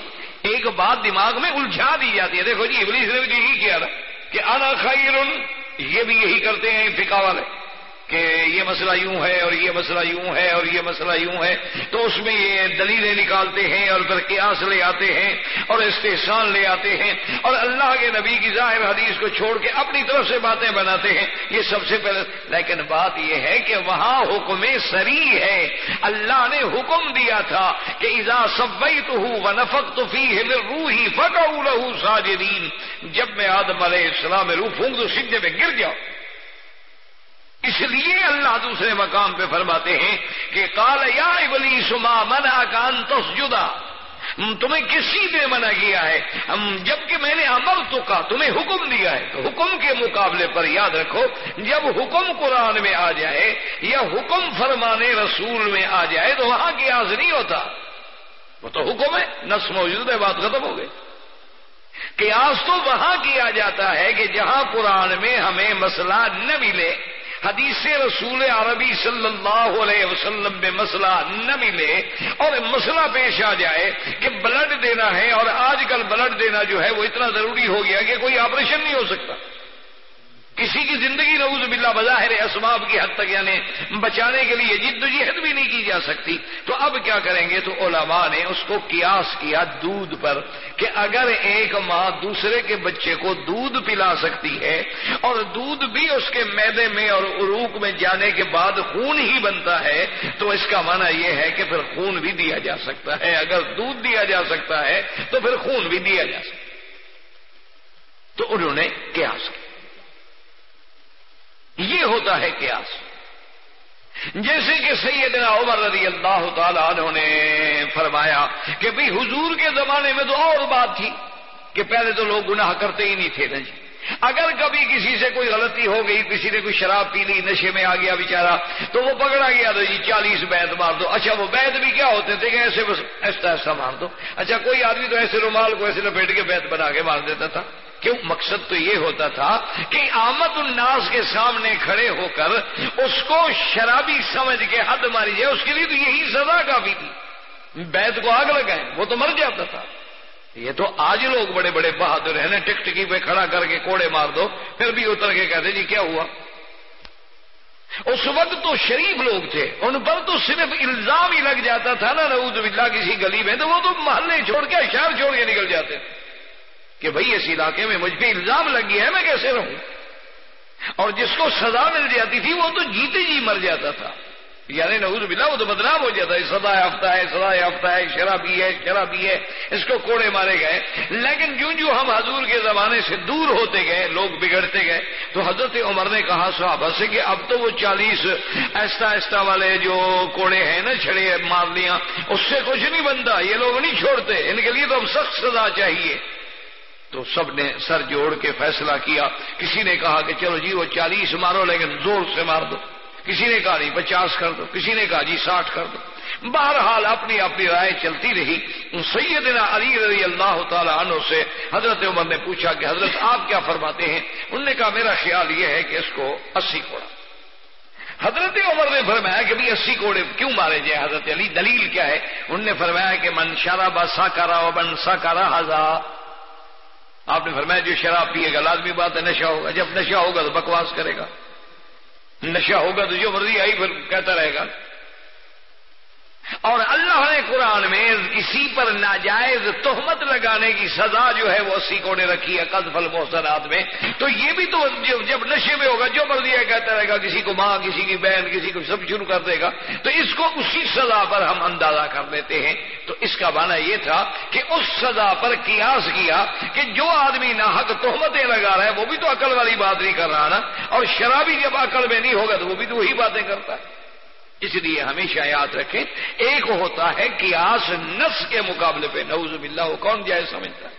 ایک بات دماغ میں الجھا دی جاتی ہے۔ دیکھو جی ابلیس نے بھی یہی کیا تھا کہ آنا خیر یہ بھی یہی کرتے ہیں فکا والے۔ کہ یہ مسئلہ یوں ہے اور یہ مسئلہ یوں ہے اور یہ مسئلہ یوں ہے، تو اس میں یہ دلیلیں نکالتے ہیں اور پھر لے آتے ہیں اور استحسان لے آتے ہیں اور اللہ کے نبی کی ظاہر حدیث کو چھوڑ کے اپنی طرف سے باتیں بناتے ہیں۔ یہ سب سے پہلے، لیکن بات یہ ہے کہ وہاں حکم سری ہے۔ اللہ نے حکم دیا تھا کہ ایزا سبئی تو ہوں و نفق تو فی ہے روح ہی ساجدین۔ جب میں آدم علیہ السلام روح پھونک تو سجدے میں گر جاؤ۔ اس لیے اللہ دوسرے مقام پہ فرماتے ہیں کہ کال یا ابلی سما منا کان تسجدہ تمہیں کسی نے منع کیا ہے؟ جبکہ میں نے عمل تو کہا تمہیں حکم دیا ہے۔ تو حکم کے مقابلے پر یاد رکھو، جب حکم قرآن میں آ جائے یا حکم فرمانے رسول میں آ جائے تو وہاں کی آز نہیں ہوتا۔ وہ تو حکم ہے نس موجود ہے، بات ختم ہو گئی۔ قیاس تو وہاں کیا جاتا ہے کہ جہاں قرآن میں ہمیں مسئلہ نہ ملے حدیث رسول عربی صلی اللہ علیہ وسلم میں مسئلہ نہ ملے اور مسئلہ پیش آ جائے کہ بلڈ دینا ہے اور آج کل بلڈ دینا جو ہے وہ اتنا ضروری ہو گیا کہ کوئی آپریشن نہیں ہو سکتا۔ کسی کی زندگی نعوذ باللہ بظاہر اسباب کی حد تک یعنی بچانے کے لیے جد و جہد بھی نہیں کی جا سکتی۔ تو اب کیا کریں گے؟ تو علماء نے اس کو قیاس کیا دودھ پر کہ اگر ایک ماں دوسرے کے بچے کو دودھ پلا سکتی ہے اور دودھ بھی اس کے میدے میں اور عروق میں جانے کے بعد خون ہی بنتا ہے، تو اس کا معنی یہ ہے کہ پھر خون بھی دیا جا سکتا ہے۔ اگر دودھ دیا جا سکتا ہے، تو پھر خون بھی دیا جا سکتا تو انہوں نے قیاس کیا۔ یہ ہوتا ہے قیاس جیسے کہ سیدنا عمر رضی اللہ تعالی عنہ نے فرمایا کہ بھئی حضور کے زمانے میں تو اور بات تھی کہ پہلے تو لوگ گناہ کرتے ہی نہیں تھے نا جی۔ اگر کبھی کسی سے کوئی غلطی ہو گئی، کسی نے کوئی شراب پی لی، نشے میں آ گیا بےچارا تو وہ پکڑا گیا تو جی چالیس بیت مار دو۔ اچھا وہ بیت بھی کیا ہوتے تھے کہ ایسے بس ایسا ایسا مار دو۔ اچھا کوئی آدمی تو ایسے رومال کو ایسے لپیٹ کے بیت بنا کے مار دیتا تھا۔ کیوں؟ مقصد تو یہ ہوتا تھا کہ آمد الناس کے سامنے کھڑے ہو کر اس کو شرابی سمجھ کے حد ماری جائے اس کے لیے تو یہی سزا کافی تھی۔ بیت کو آگ لگائے وہ تو مر جاتا تھا۔ یہ تو آج لوگ بڑے بڑے بہادر ہیں نا ٹکٹکی پہ کھڑا کر کے کوڑے مار دو، پھر بھی اتر کے کہتے جی کیا ہوا؟ اس وقت تو شریف لوگ تھے، ان پر تو صرف الزام ہی لگ جاتا تھا نا، نعوذ باللہ، کسی گلی میں تو وہ تو محلے چھوڑ کے اشار چھوڑ کے نکل جاتے تھے۔ کہ بھئی اس علاقے میں مجھ پہ الزام لگ گیا ہے، میں کیسے رہوں؟ اور جس کو سزا مل جاتی تھی، وہ تو جیتے جی مر جاتا تھا۔ یعنی نعوذ باللہ، وہ تو بدنام ہو جاتا ہے۔ سدا یافتہ ہے سدا یافتہ ہے، شرابی ہے شرابی ہے، اس کو کوڑے مارے گئے۔ لیکن جو جو ہم حضور کے زمانے سے دور ہوتے گئے، لوگ بگڑتے گئے، تو حضرت عمر نے کہا، صحابہ سے کہ اب تو وہ چالیس ایستا ایستا والے جو کوڑے ہیں نا، چھڑے مار لیا اس سے کچھ نہیں بنتا، یہ لوگ نہیں چھوڑتے، ان کے لیے تو اب سخت سزا چاہیے۔ تو سب نے سر جوڑ کے فیصلہ کیا۔ کسی نے کہا کہ چلو جی وہ چالیس مارو، لیکن زور سے مار دو۔ کسی نے کہا نہیں، پچاس کر دو۔ کسی نے کہا جی ساٹھ کر دو۔ بہرحال اپنی اپنی رائے چلتی رہی۔ سیدنا علی رضی اللہ تعالی عنہ سے حضرت عمر نے پوچھا کہ حضرت آپ کیا فرماتے ہیں؟ انہوں نے کہا میرا خیال یہ ہے کہ اس کو اسی کوڑا۔ حضرت عمر نے فرمایا کہ بھی اسی کوڑے کیوں مارے جائے؟ حضرت علی دلیل کیا ہے؟ انہوں نے فرمایا کہ من شراب سا کرا بن سا کرا ہزار آپ نے فرمایا جو شراب پیے گا، لازمی بات ہے، نشہ ہوگا۔ جب نشہ ہوگا تو بکواس کرے گا۔ نشہ ہوگا تو جو مرضی آئی پھر کہتا رہے گا۔ اور اللہ نے قرآن میں کسی پر ناجائز تہمت لگانے کی سزا جو ہے وہ اسی کو نے رکھی ہے قدف المحسنات میں۔ تو یہ بھی تو جب نشے میں ہوگا، جو مرضی ہے کہتا رہے گا، کسی کو ماں، کسی کی بہن، کسی کو سب شروع کر دے گا۔ تو اس کو اسی سزا پر ہم اندازہ کر دیتے ہیں۔ تو اس کا معنی یہ تھا کہ اس سزا پر قیاس کیا کہ جو آدمی ناحق تہمتیں لگا رہا ہے، وہ بھی تو عقل والی بات نہیں کر رہا نا۔ اور شرابی جب عقل میں نہیں ہوگا تو وہ بھی تو وہی باتیں کرتا ہے۔ اس لیے ہمیشہ یاد رکھیں، ایک ہوتا ہے کہ آس نس کے مقابلے پہ، نعوذ باللہ، وہ کون جائے سمجھتا ہے؟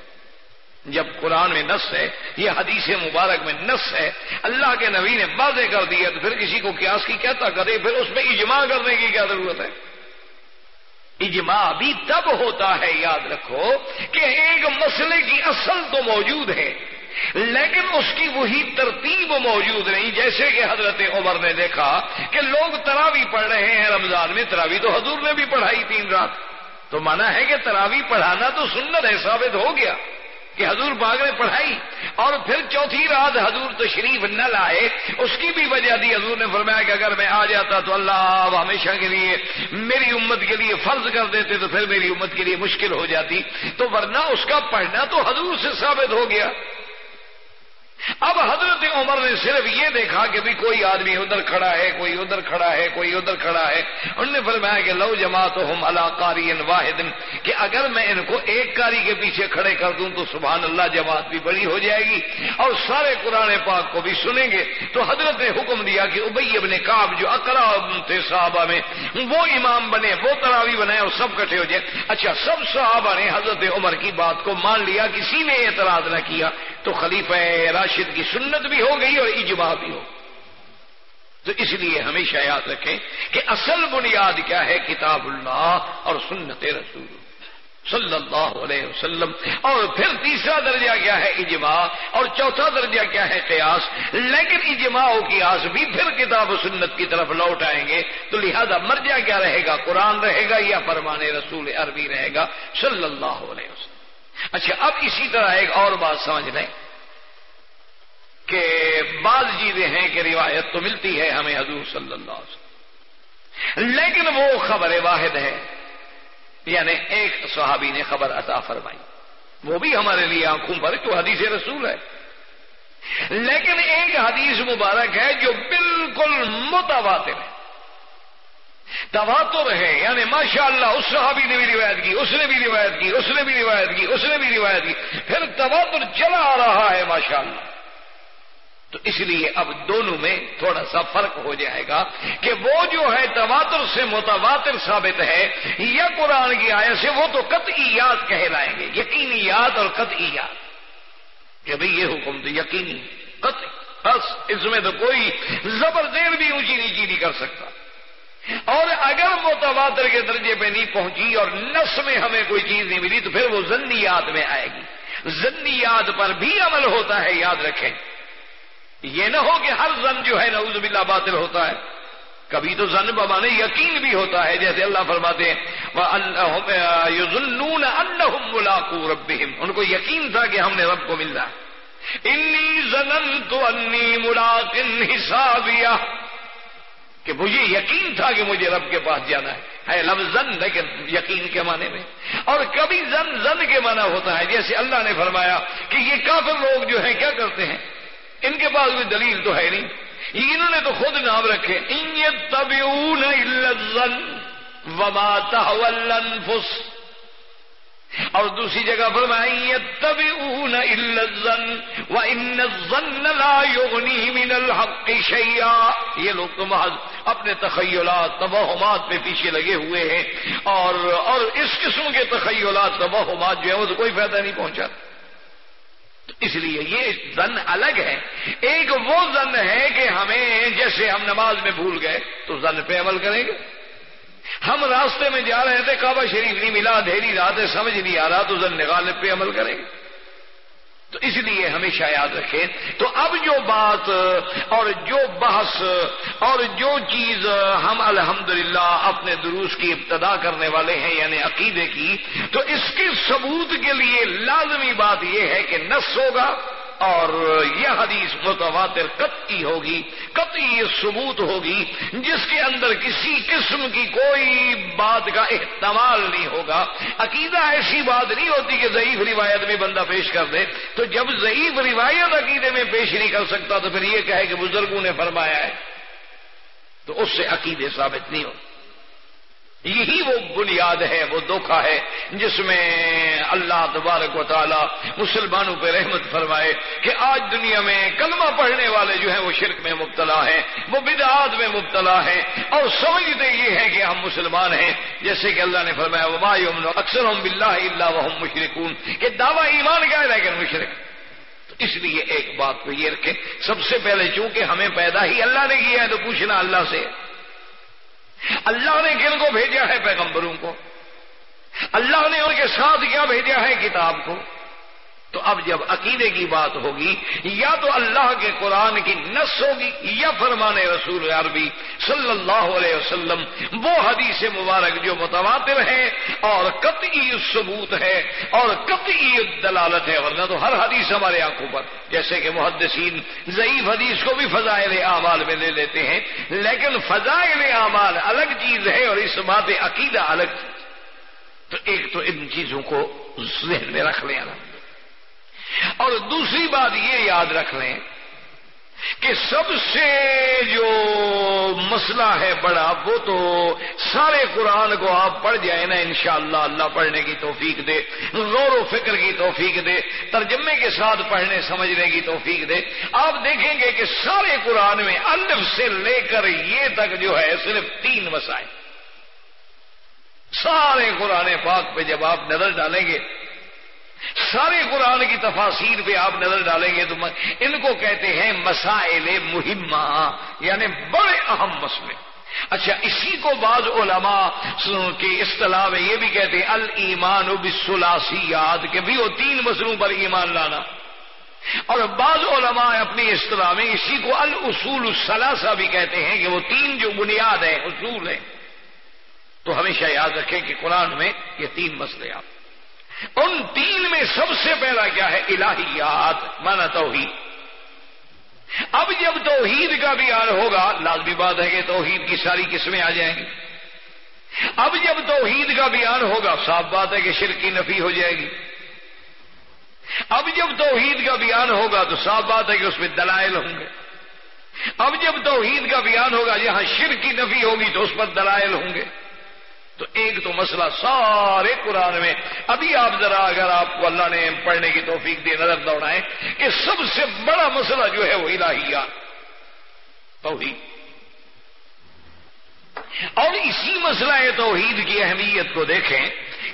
جب قرآن میں نس ہے، یہ حدیث مبارک میں نس ہے، اللہ کے نبی نے واضح کر دیا تو پھر کسی کو قیاس کی کہتا کرے پھر اس میں اجماع کرنے کی کیا ضرورت ہے؟ اجماع بھی تب ہوتا ہے، یاد رکھو، کہ ایک مسئلے کی اصل تو موجود ہے۔ لیکن اس کی وہی ترتیب موجود نہیں، جیسے کہ حضرت عمر نے دیکھا کہ لوگ تراوی پڑھ رہے ہیں، رمضان میں تراوی تو حضور نے بھی پڑھائی تین رات۔ تو مانا ہے کہ تراوی پڑھانا تو سنت ہے، ثابت ہو گیا کہ حضور باغ نے پڑھائی۔ اور پھر چوتھی رات حضور تشریف نہ لائے، اس کی بھی وجہ دی حضور نے فرمایا کہ اگر میں آ جاتا تو اللہ ہمیشہ کے لیے میری امت کے لیے فرض کر دیتے تو پھر میری امت کے لیے مشکل ہو جاتی۔ تو ورنہ اس کا پڑھنا تو حضور سے ثابت ہو گیا۔ اب حضرت عمر نے صرف یہ دیکھا کہ بھی کوئی آدمی ادھر کھڑا ہے، کوئی ادھر کھڑا ہے، کوئی ادھر کھڑا ہے۔ انہوں نے فرمایا کہ لو جماعت ہم اللہ قاری واحد، کہ اگر میں ان کو ایک کاری کے پیچھے کھڑے کر دوں تو سبحان اللہ جماعت بھی بڑی ہو جائے گی۔ اور سارے قرآن پاک کو بھی سنیں گے۔ تو حضرت نے حکم دیا کہ ابئی ابن کاب جو اکرا تھے صحابہ میں، وہ امام بنے، وہ تراوی بنے اور سب کٹھے ہو جائے۔ اچھا سب صحابہ نے حضرت عمر کی بات کو مان لیا، کسی نے اعتراض نہ کیا۔ تو خلیفہ راشد کی سنت بھی ہو گئی اور اجماع بھی ہو تو اس لیے ہمیشہ یاد رکھیں کہ اصل بنیاد کیا ہے؟ کتاب اللہ اور سنت رسول۔ صلی اللہ علیہ وسلم۔ اور پھر تیسرا درجہ کیا ہے؟ اجماع۔ اور چوتھا درجہ کیا ہے؟ قیاس۔ لیکن اجماع و قیاس بھی پھر کتاب و سنت کی طرف لوٹ آئیں گے۔ تو لہذا مرجع کیا رہے گا؟ قرآن رہے گا یا فرمان رسول عربی رہے گا؟ صلی اللہ علیہ وسلم۔ اچھا اب اسی طرح ایک اور بات سمجھ لیں کہ بعض چیزیں ہیں کہ روایت تو ملتی ہے ہمیں حضور صلی اللہ علیہ وسلم۔ لیکن وہ خبر واحد ہے یعنی ایک صحابی نے خبر عطا فرمائی۔ وہ بھی ہمارے لیے آنکھوں پر، تو حدیث رسول ہے۔ لیکن ایک حدیث مبارک ہے جو بالکل متواتر ہے۔ تواتر ہے یعنی ماشاء اللہ اس صحابی نے بھی روایت کی، اس نے بھی روایت کی، اس نے بھی روایت کی، اس نے بھی روایت کی۔ پھر تواتر چلا آ رہا ہے ماشاء اللہ تو اس لیے اب دونوں میں تھوڑا سا فرق ہو جائے گا کہ وہ جو ہے تواتر سے متواتر ثابت ہے، یا قرآن کی آئے سے، وہ تو قطعی یاد کہلائیں گے، یقینی یاد اور قطعی یاد۔ کہ بھئی یہ حکم تو یقینی، قطعی، بس اس میں تو کوئی زبردیر بھی اونچی نیچی نہیں کر سکتا۔ اور اگر متواتر کے درجے پہ نہیں پہنچی اور نس میں ہمیں کوئی چیز نہیں ملی تو پھر وہ زنیات میں آئے گی۔ زنیات پر بھی عمل ہوتا ہے، یاد رکھیں۔ یہ نہ ہو کہ ہر زن جو ہے، نعوذ باللہ، باطل ہوتا ہے۔ کبھی تو زن بمانے یقین بھی ہوتا ہے، جیسے اللہ فرماتے ہیں ملاقو ربہم ان کو یقین تھا کہ ہم نے رب کو ملنا انی زنن تو انی ملاقن حسابیہ کہ مجھے یقین تھا کہ مجھے رب کے پاس جانا ہے۔ ہے لفظ زن، لیکن یقین کے معنی میں۔ اور کبھی زن زن کے معنی ہوتا ہے۔ جیسے اللہ نے فرمایا کہ یہ کافر لوگ جو ہیں، کیا کرتے ہیں؟ ان کے پاس کوئی دلیل تو ہے نہیں۔ انہوں نے تو خود نام رکھے۔ تب وما تحول اور دوسری جگہ فرمائی تب اون و ان لا من الحق یہ لوگ تو محض اپنے تخیلات، توہمات میں پیچھے لگے ہوئے ہیں۔ اور اور اس قسم کے تخیلات، توہمات جو ہے وہ تو کوئی فائدہ نہیں پہنچا۔ تو اس لیے یہ زن الگ ہے۔ ایک وہ زن ہے کہ ہمیں جیسے ہم نماز میں بھول گئے، تو زن پہ عمل کریں گے۔ ہم راستے میں جا رہے تھے کعبہ شریف نہیں ملا دھیری رات ہے، سمجھ نہیں آ رہا، تو زن نکالنے پہ عمل کریں۔ گے تو اس لیے ہمیشہ یاد رکھیں۔ تو اب جو بات اور جو بحث اور جو چیز ہم الحمدللہ اپنے دروس کی ابتدا کرنے والے ہیں یعنی عقیدے کی، تو اس کے ثبوت کے لیے لازمی بات یہ ہے کہ نس ہوگا۔ اور یہ حدیث متواتر قطعی ہوگی، قطعی ثبوت ہوگی، جس کے اندر کسی قسم کی کوئی بات کا احتمال نہیں ہوگا۔ عقیدہ ایسی بات نہیں ہوتی کہ ضعیف روایت میں بندہ پیش کر دے۔ تو جب ضعیف روایت عقیدے میں پیش نہیں کر سکتا تو پھر یہ کہے کہ بزرگوں نے فرمایا ہے۔ تو اس سے عقیدے ثابت نہیں ہوتے۔ یہی وہ بنیاد ہے، وہ دھوکھا ہے، جس میں اللہ تبارک و تعالی مسلمانوں پہ رحمت فرمائے کہ آج دنیا میں کلمہ پڑھنے والے جو ہیں وہ شرک میں مبتلا ہیں، وہ بدعات میں مبتلا ہیں۔ اور سمجھتے یہ ہے کہ ہم مسلمان ہیں۔ جیسے کہ اللہ نے فرمایا وبا اکثر ہم بلّہ اللہ وحم مشرقون کہ دعوی ایمان کا ہے لیکن مشرق اس لیے ایک بات کو یہ رکھیں۔ سب سے پہلے چونکہ ہمیں پیدا ہی اللہ نے کیا ہے تو پوچھنا اللہ سے۔ اللہ نے کن کو بھیجا ہے پیغمبروں کو؟ اللہ نے ان کے ساتھ کیا بھیجا ہے کتاب کو؟ تو اب جب عقیدے کی بات ہوگی، یا تو اللہ کے قرآن کی نس ہوگی، یا فرمان رسول عربی صلی اللہ علیہ وسلم، وہ حدیث مبارک جو متواتر ہے اور قطعی ثبوت ہے اور قطعی دلالت ہے، ورنہ تو ہر حدیث ہمارے آنکھوں پر۔ جیسے کہ محدثین ضعیف حدیث کو بھی فضائل اعمال میں لے لیتے ہیں، لیکن فضائل اعمال الگ چیز ہے اور اس بات عقیدہ الگ۔ چیز تو ایک تو ان چیزوں کو ذہن میں رکھ لیں۔ الحمد اور دوسری بات یہ یاد رکھ لیں کہ سب سے جو مسئلہ ہے بڑا، وہ تو سارے قرآن کو آپ پڑھ جائیں نا انشاءاللہ، اللہ پڑھنے کی توفیق دے، غور و فکر کی توفیق دے، ترجمے کے ساتھ پڑھنے، سمجھنے کی توفیق دے۔ آپ دیکھیں گے کہ سارے قرآن میں الف سے لے کر یہ تک جو ہے صرف تین مسائل۔ سارے قرآن پاک پہ جب آپ نظر ڈالیں گے سارے قرآن کی تفاصیر پہ آپ نظر ڈالیں گے تو ان کو کہتے ہیں مسائل مہمہ یعنی بڑے اہم مسئلے۔ اچھا اسی کو بعض علماء کے اصطلاح میں یہ بھی کہتے ہیں المان بسلاسیات کہ بھی وہ تین مسلوں پر ایمان لانا۔ اور بعض علماء اپنی اصطلاح میں اسی کو الاصول الثلاثہ بھی کہتے ہیں کہ وہ تین جو بنیاد ہیں، اصول ہیں۔ تو ہمیشہ یاد رکھیں کہ قرآن میں یہ تین مسئلے آپ ان تین میں سب سے پہلا کیا ہے؟ الہیات مانا توحید۔ اب جب توحید کا بیان ہوگا، لازمی بات ہے کہ توحید کی ساری قسمیں آ جائیں گی۔ اب جب توحید کا بیان ہوگا، صاف بات ہے کہ شرک کی نفی ہو جائے گی۔ اب جب توحید کا بیان ہوگا، تو صاف بات ہے کہ اس میں دلائل ہوں گے۔ اب جب توحید کا بیان ہوگا، جہاں شرک کی نفی ہوگی، تو اس پر دلائل ہوں گے۔ تو ایک تو مسئلہ سارے قرآن میں۔ ابھی آپ ذرا اگر آپ کو اللہ نے پڑھنے کی توفیق دی، نظر دوڑائیں کہ سب سے بڑا مسئلہ جو ہے وہ الہیات توحید۔ اور اسی مسئلہ توحید کی اہمیت کو دیکھیں۔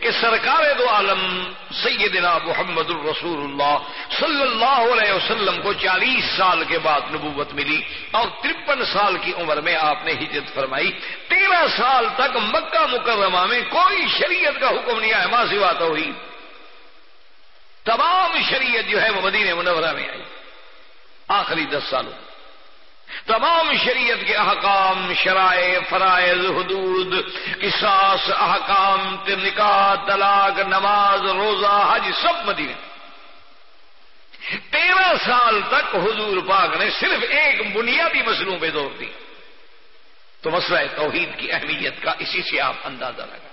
کہ سرکار دو عالم سیدنا محمد الرسول اللہ صلی اللہ علیہ وسلم کو چالیس سال کے بعد نبوت ملی اور ترپن سال کی عمر میں آپ نے ہجرت فرمائی۔ تیرہ سال تک مکہ مکرمہ میں کوئی شریعت کا حکم نہیں آیا ماں سوا ہوئی تمام شریعت جو ہے وہ مدینہ منورہ میں آئی۔ آخری دس سالوں۔ تمام شریعت کے احکام، شرائع، فرائض، حدود، قصاص، احکام نکاح، طلاق، نماز، روزہ، حج، سب مدینے۔ تیرہ سال تک حضور پاک نے صرف ایک بنیادی مسلوں پہ دور دی۔ تو مسئلہ توحید کی اہمیت کا اسی سے آپ اندازہ لگا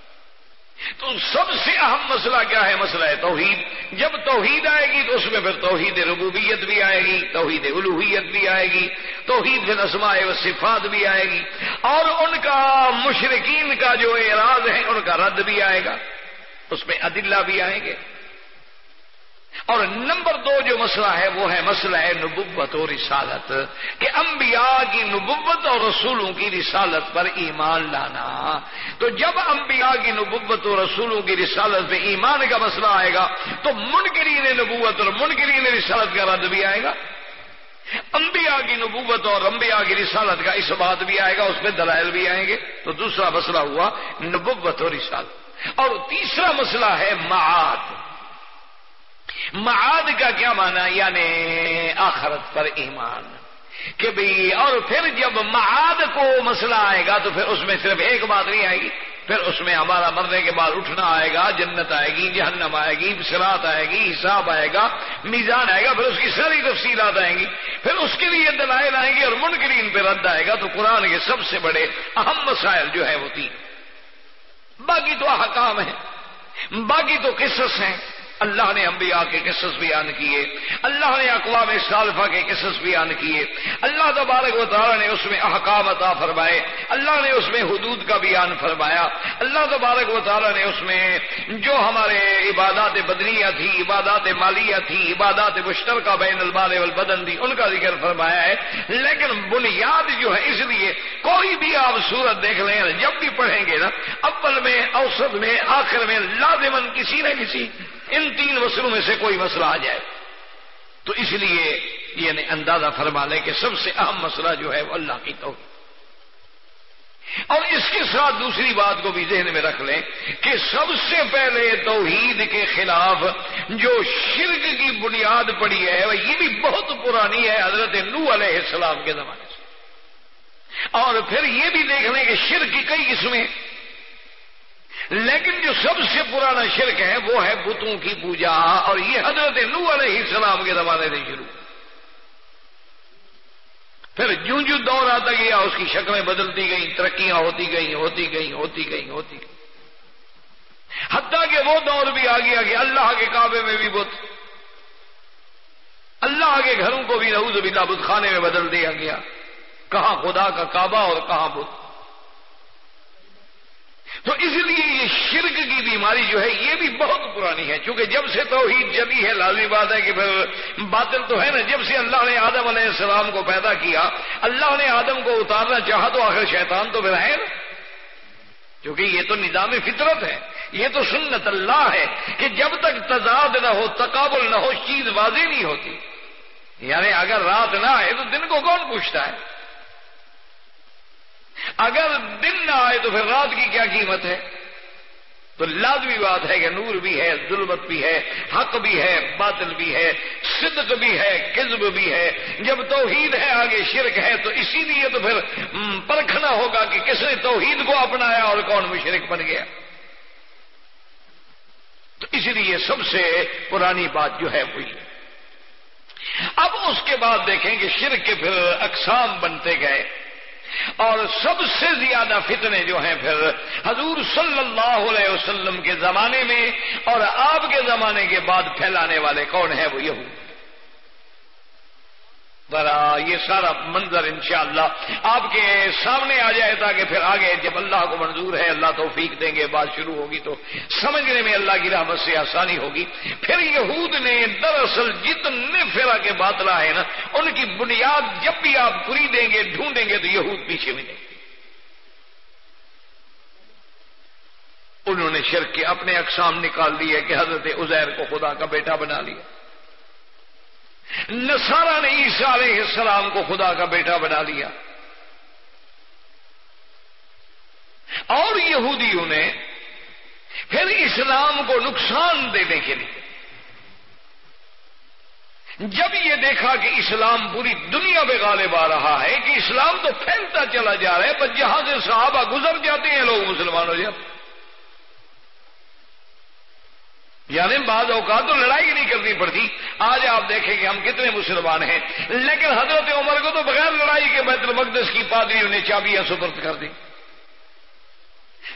تو سب سے اہم مسئلہ کیا ہے؟ مسئلہ ہے توحید۔ جب توحید آئے گی تو اس میں پھر توحید ربوبیت بھی آئے گی، توحید الوحیت بھی آئے گی، توحید نسماء و صفات بھی آئے گی۔ اور ان کا مشرقین کا جو اعراض ہے ان کا رد بھی آئے گا۔ اس میں عدلہ بھی آئیں گے۔ اور نمبر دو جو مسئلہ ہے وہ ہے مسئلہ ہے نبوت و رسالت، کہ انبیاء کی نبوت اور رسولوں کی رسالت پر ایمان لانا۔ تو جب انبیاء کی نبوت اور رسولوں کی رسالت پہ ایمان کا مسئلہ آئے گا، تو منکرین نبوت اور منکرین رسالت کا رد بھی آئے گا۔ انبیاء کی نبوت اور انبیاء کی رسالت کا اس بات بھی آئے گا، اس میں دلائل بھی آئیں گے۔ تو دوسرا مسئلہ ہوا نبوت اور رسالت۔ اور تیسرا مسئلہ ہے معاد۔ معاد کا کیا مانا یعنی آخرت پر ایمان۔ کہ بھئی اور پھر جب معاد کو مسئلہ آئے گا تو پھر اس میں صرف ایک بات نہیں آئے گی۔ پھر اس میں ہمارا مرنے کے بعد اٹھنا آئے گا، جنت آئے گی، جہنم آئے گی سرات آئے گی، حساب آئے گا، میزان آئے گا، پھر اس کی ساری تفصیلات آئیں گی۔ پھر اس کے لیے دلائل آئیں گی اور منکرین پہ رد آئے گا۔ تو قرآن کے سب سے بڑے اہم مسائل جو ہے وہ تین۔ باقی تو احکام ہیں، باقی تو قصص ہیں۔ اللہ نے انبیاء کے قصص بیان کیے، اللہ نے اقوام صالفہ کے قصص بیان کیے، اللہ تبارک و تعالی نے اس میں احکام عطا فرمائے، اللہ نے اس میں حدود کا بیان فرمایا، اللہ تبارک و تعالی نے اس میں جو ہمارے عبادات بدنیہ تھی، عبادات مالیہ تھی، عبادات مشترکہ بین البال والبدن تھی ان کا ذکر فرمایا ہے۔ لیکن بنیاد جو ہے، اس لیے کوئی بھی آپ صورت دیکھ لیں، جب بھی پڑھیں گے نا، اول میں، اوسط میں، آخر میں لازمن کسی نہ کسی ان تین مسئلوں میں سے کوئی مسئلہ آ جائے تو اس لیے یعنی اندازہ فرما لے کہ سب سے اہم مسئلہ جو ہے وہ اللہ کی توحید۔ اور اس کے ساتھ دوسری بات کو بھی ذہن میں رکھ لیں کہ سب سے پہلے توحید کے خلاف جو شرک کی بنیاد پڑی ہے یہ بھی بہت پرانی ہے حضرت نو علیہ السلام کے زمانے سے۔ اور پھر یہ بھی دیکھ لیں کہ شرک کی کئی قسمیں لیکن جو سب سے پرانا شرک ہے وہ ہے بتوں کی پوجا، اور یہ حضرت نو علیہ السلام کے زمانے سے شروع۔ پھر جوں جوں دور آتا گیا، اس کی شکلیں بدلتی گئیں، ترقیاں ہوتی گئیں ہوتی گئیں ہوتی گئیں ہوتی گئیں۔ حتیٰ کہ وہ دور بھی آ گیا کہ اللہ کے کعبے میں بھی بت۔ اللہ کے گھروں کو بھی نعوذ باللہ بت، خانے میں بدل دیا گیا۔ کہاں خدا کا کعبہ اور کہاں بت؟ تو اس لیے یہ شرک کی بیماری جو ہے یہ بھی بہت پرانی ہے۔ چونکہ جب سے توحید جبھی ہے، لازمی بات ہے کہ پھر باطل تو ہے نا۔ جب سے اللہ نے آدم علیہ السلام کو پیدا کیا، اللہ نے آدم کو اتارنا چاہا تو آخر شیطان تو پھر ہے نا۔ کیونکہ یہ تو نظام فطرت ہے۔ یہ تو سنت اللہ ہے کہ جب تک تضاد نہ ہو، تقابل نہ ہو، چیز واضح نہیں ہوتی۔ یعنی اگر رات نہ آئے تو دن کو کون پوچھتا ہے؟ اگر دن نہ آئے تو پھر رات کی کیا قیمت ہے؟ تو لازمی بات ہے کہ نور بھی ہے، ظلمت بھی ہے، حق بھی ہے، باطل بھی ہے، صدق بھی ہے، کذب بھی ہے۔ جب توحید ہے، آگے شرک ہے، تو اسی لیے تو پھر پرکھنا ہوگا کہ کس نے توحید کو اپنایا اور کون مشرک بن گیا۔ تو اسی لیے سب سے پرانی بات جو ہے وہی۔ اب اس کے بعد دیکھیں کہ شرک کے پھر اقسام بنتے گئے۔ اور سب سے زیادہ فتنے جو ہیں پھر حضور صلی اللہ علیہ وسلم کے زمانے میں اور آپ کے زمانے کے بعد پھیلانے والے کون ہیں وہ یہود ذرا یہ سارا منظر انشاءاللہ آپ کے سامنے آ جائے تاکہ پھر آگے جب اللہ کو منظور ہے اللہ توفیق دیں گے، بات شروع ہوگی تو سمجھنے میں اللہ کی رحمت سے آسانی ہوگی۔ پھر یہود نے دراصل جتنے فرا کے باطلا ہے نا، ان کی بنیاد جب بھی آپ پوری دیں گے، ڈھونڈیں گے تو یہود پیچھے ملیں گے۔ انہوں نے شرک کے اپنے اقسام نکال دیے کہ حضرت عزیر کو خدا کا بیٹا بنا لیا۔ نسارا نے عیسیٰ علیہ السلام کو خدا کا بیٹا بنا لیا۔ اور یہودیوں نے پھر اسلام کو نقصان دینے کے لیے جب یہ دیکھا کہ اسلام پوری دنیا پہ غالب آ رہا ہے کہ اسلام تو پھیلتا چلا جا رہا ہے پر جہاں سے صحابہ گزر جاتے ہیں، لوگ مسلمان ہو جاتے یعنی بعض اوقات تو لڑائی نہیں کرنی پڑتی۔ آج آپ دیکھیں کہ ہم کتنے مسلمان ہیں۔ لیکن حضرت عمر کو تو بغیر لڑائی کے بیت المقدس کی پادریوں نے چابیاں سپرد کر دی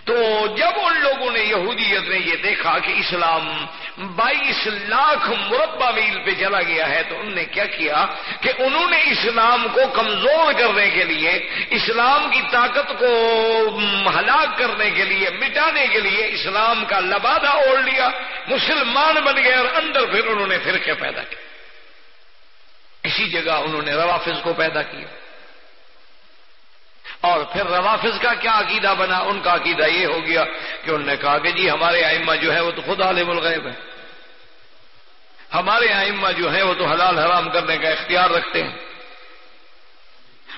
تو جب ان لوگوں نے یہودیت نے یہ دیکھا کہ اسلام بائیس لاکھ مربع میل پہ چلا گیا ہے، تو انہوں نے کیا کیا کہ انہوں نے اسلام کو کمزور کرنے کے لیے، اسلام کی طاقت کو ہلاک کرنے کے لیے، مٹانے کے لیے اسلام کا لبادہ اوڑھ لیا، مسلمان بن گئے اور اندر پھر انہوں نے فرقے پیدا کیے۔ اسی جگہ انہوں نے روافظ کو پیدا کیا۔ اور پھر روافظ کا کیا عقیدہ بنا؟ ان کا عقیدہ یہ ہو گیا کہ انہوں نے کہا کہ جی ہمارے آئمہ جو ہے وہ تو خود عالم الغیب ہے ہمارے آئمہ جو ہے وہ تو حلال حرام کرنے کا اختیار رکھتے ہیں۔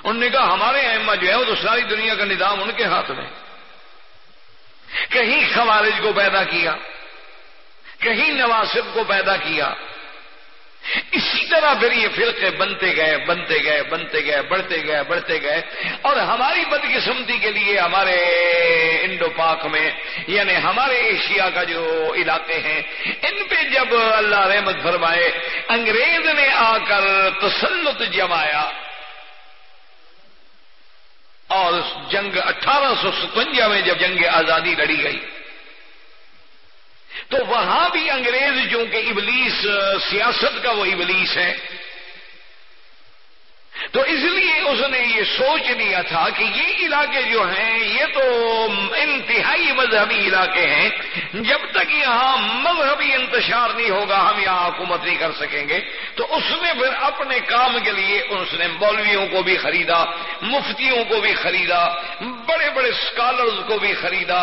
انہوں نے کہا، ہمارے آئمہ جو ہے وہ تو ساری دنیا کا نظام ان کے ہاتھ میں کہیں خوارج کو پیدا کیا، کہیں نواسب کو پیدا کیا اسی طرح پھر یہ فرقے بنتے گئے بنتے گئے بنتے گئے، بڑھتے گئے بڑھتے گئے۔ اور ہماری بدقسمتی کے لیے ہمارے انڈو پاک میں یعنی ہمارے ایشیا کا جو علاقے ہیں، ان پہ جب اللہ رحمت فرمائے، انگریز نے آ کر تسلط جمایا۔ اور جنگ اٹھارہ سو ستوجا میں جب جنگ آزادی لڑی گئی۔ تو وہاں بھی انگریز جو کہ ابلیس سیاست کا وہ ابلیس ہے۔ تو اس لیے اس نے یہ سوچ لیا تھا کہ یہ علاقے جو ہیں، یہ تو انتہائی مذہبی علاقے ہیں۔ جب تک یہاں مذہبی انتشار نہیں ہوگا، ہم یہاں حکومت نہیں کر سکیں گے۔ تو اس نے پھر اپنے کام کے لیے اس نے مولویوں کو بھی خریدا، مفتیوں کو بھی خریدا، بڑے بڑے اسکالرز کو بھی خریدا،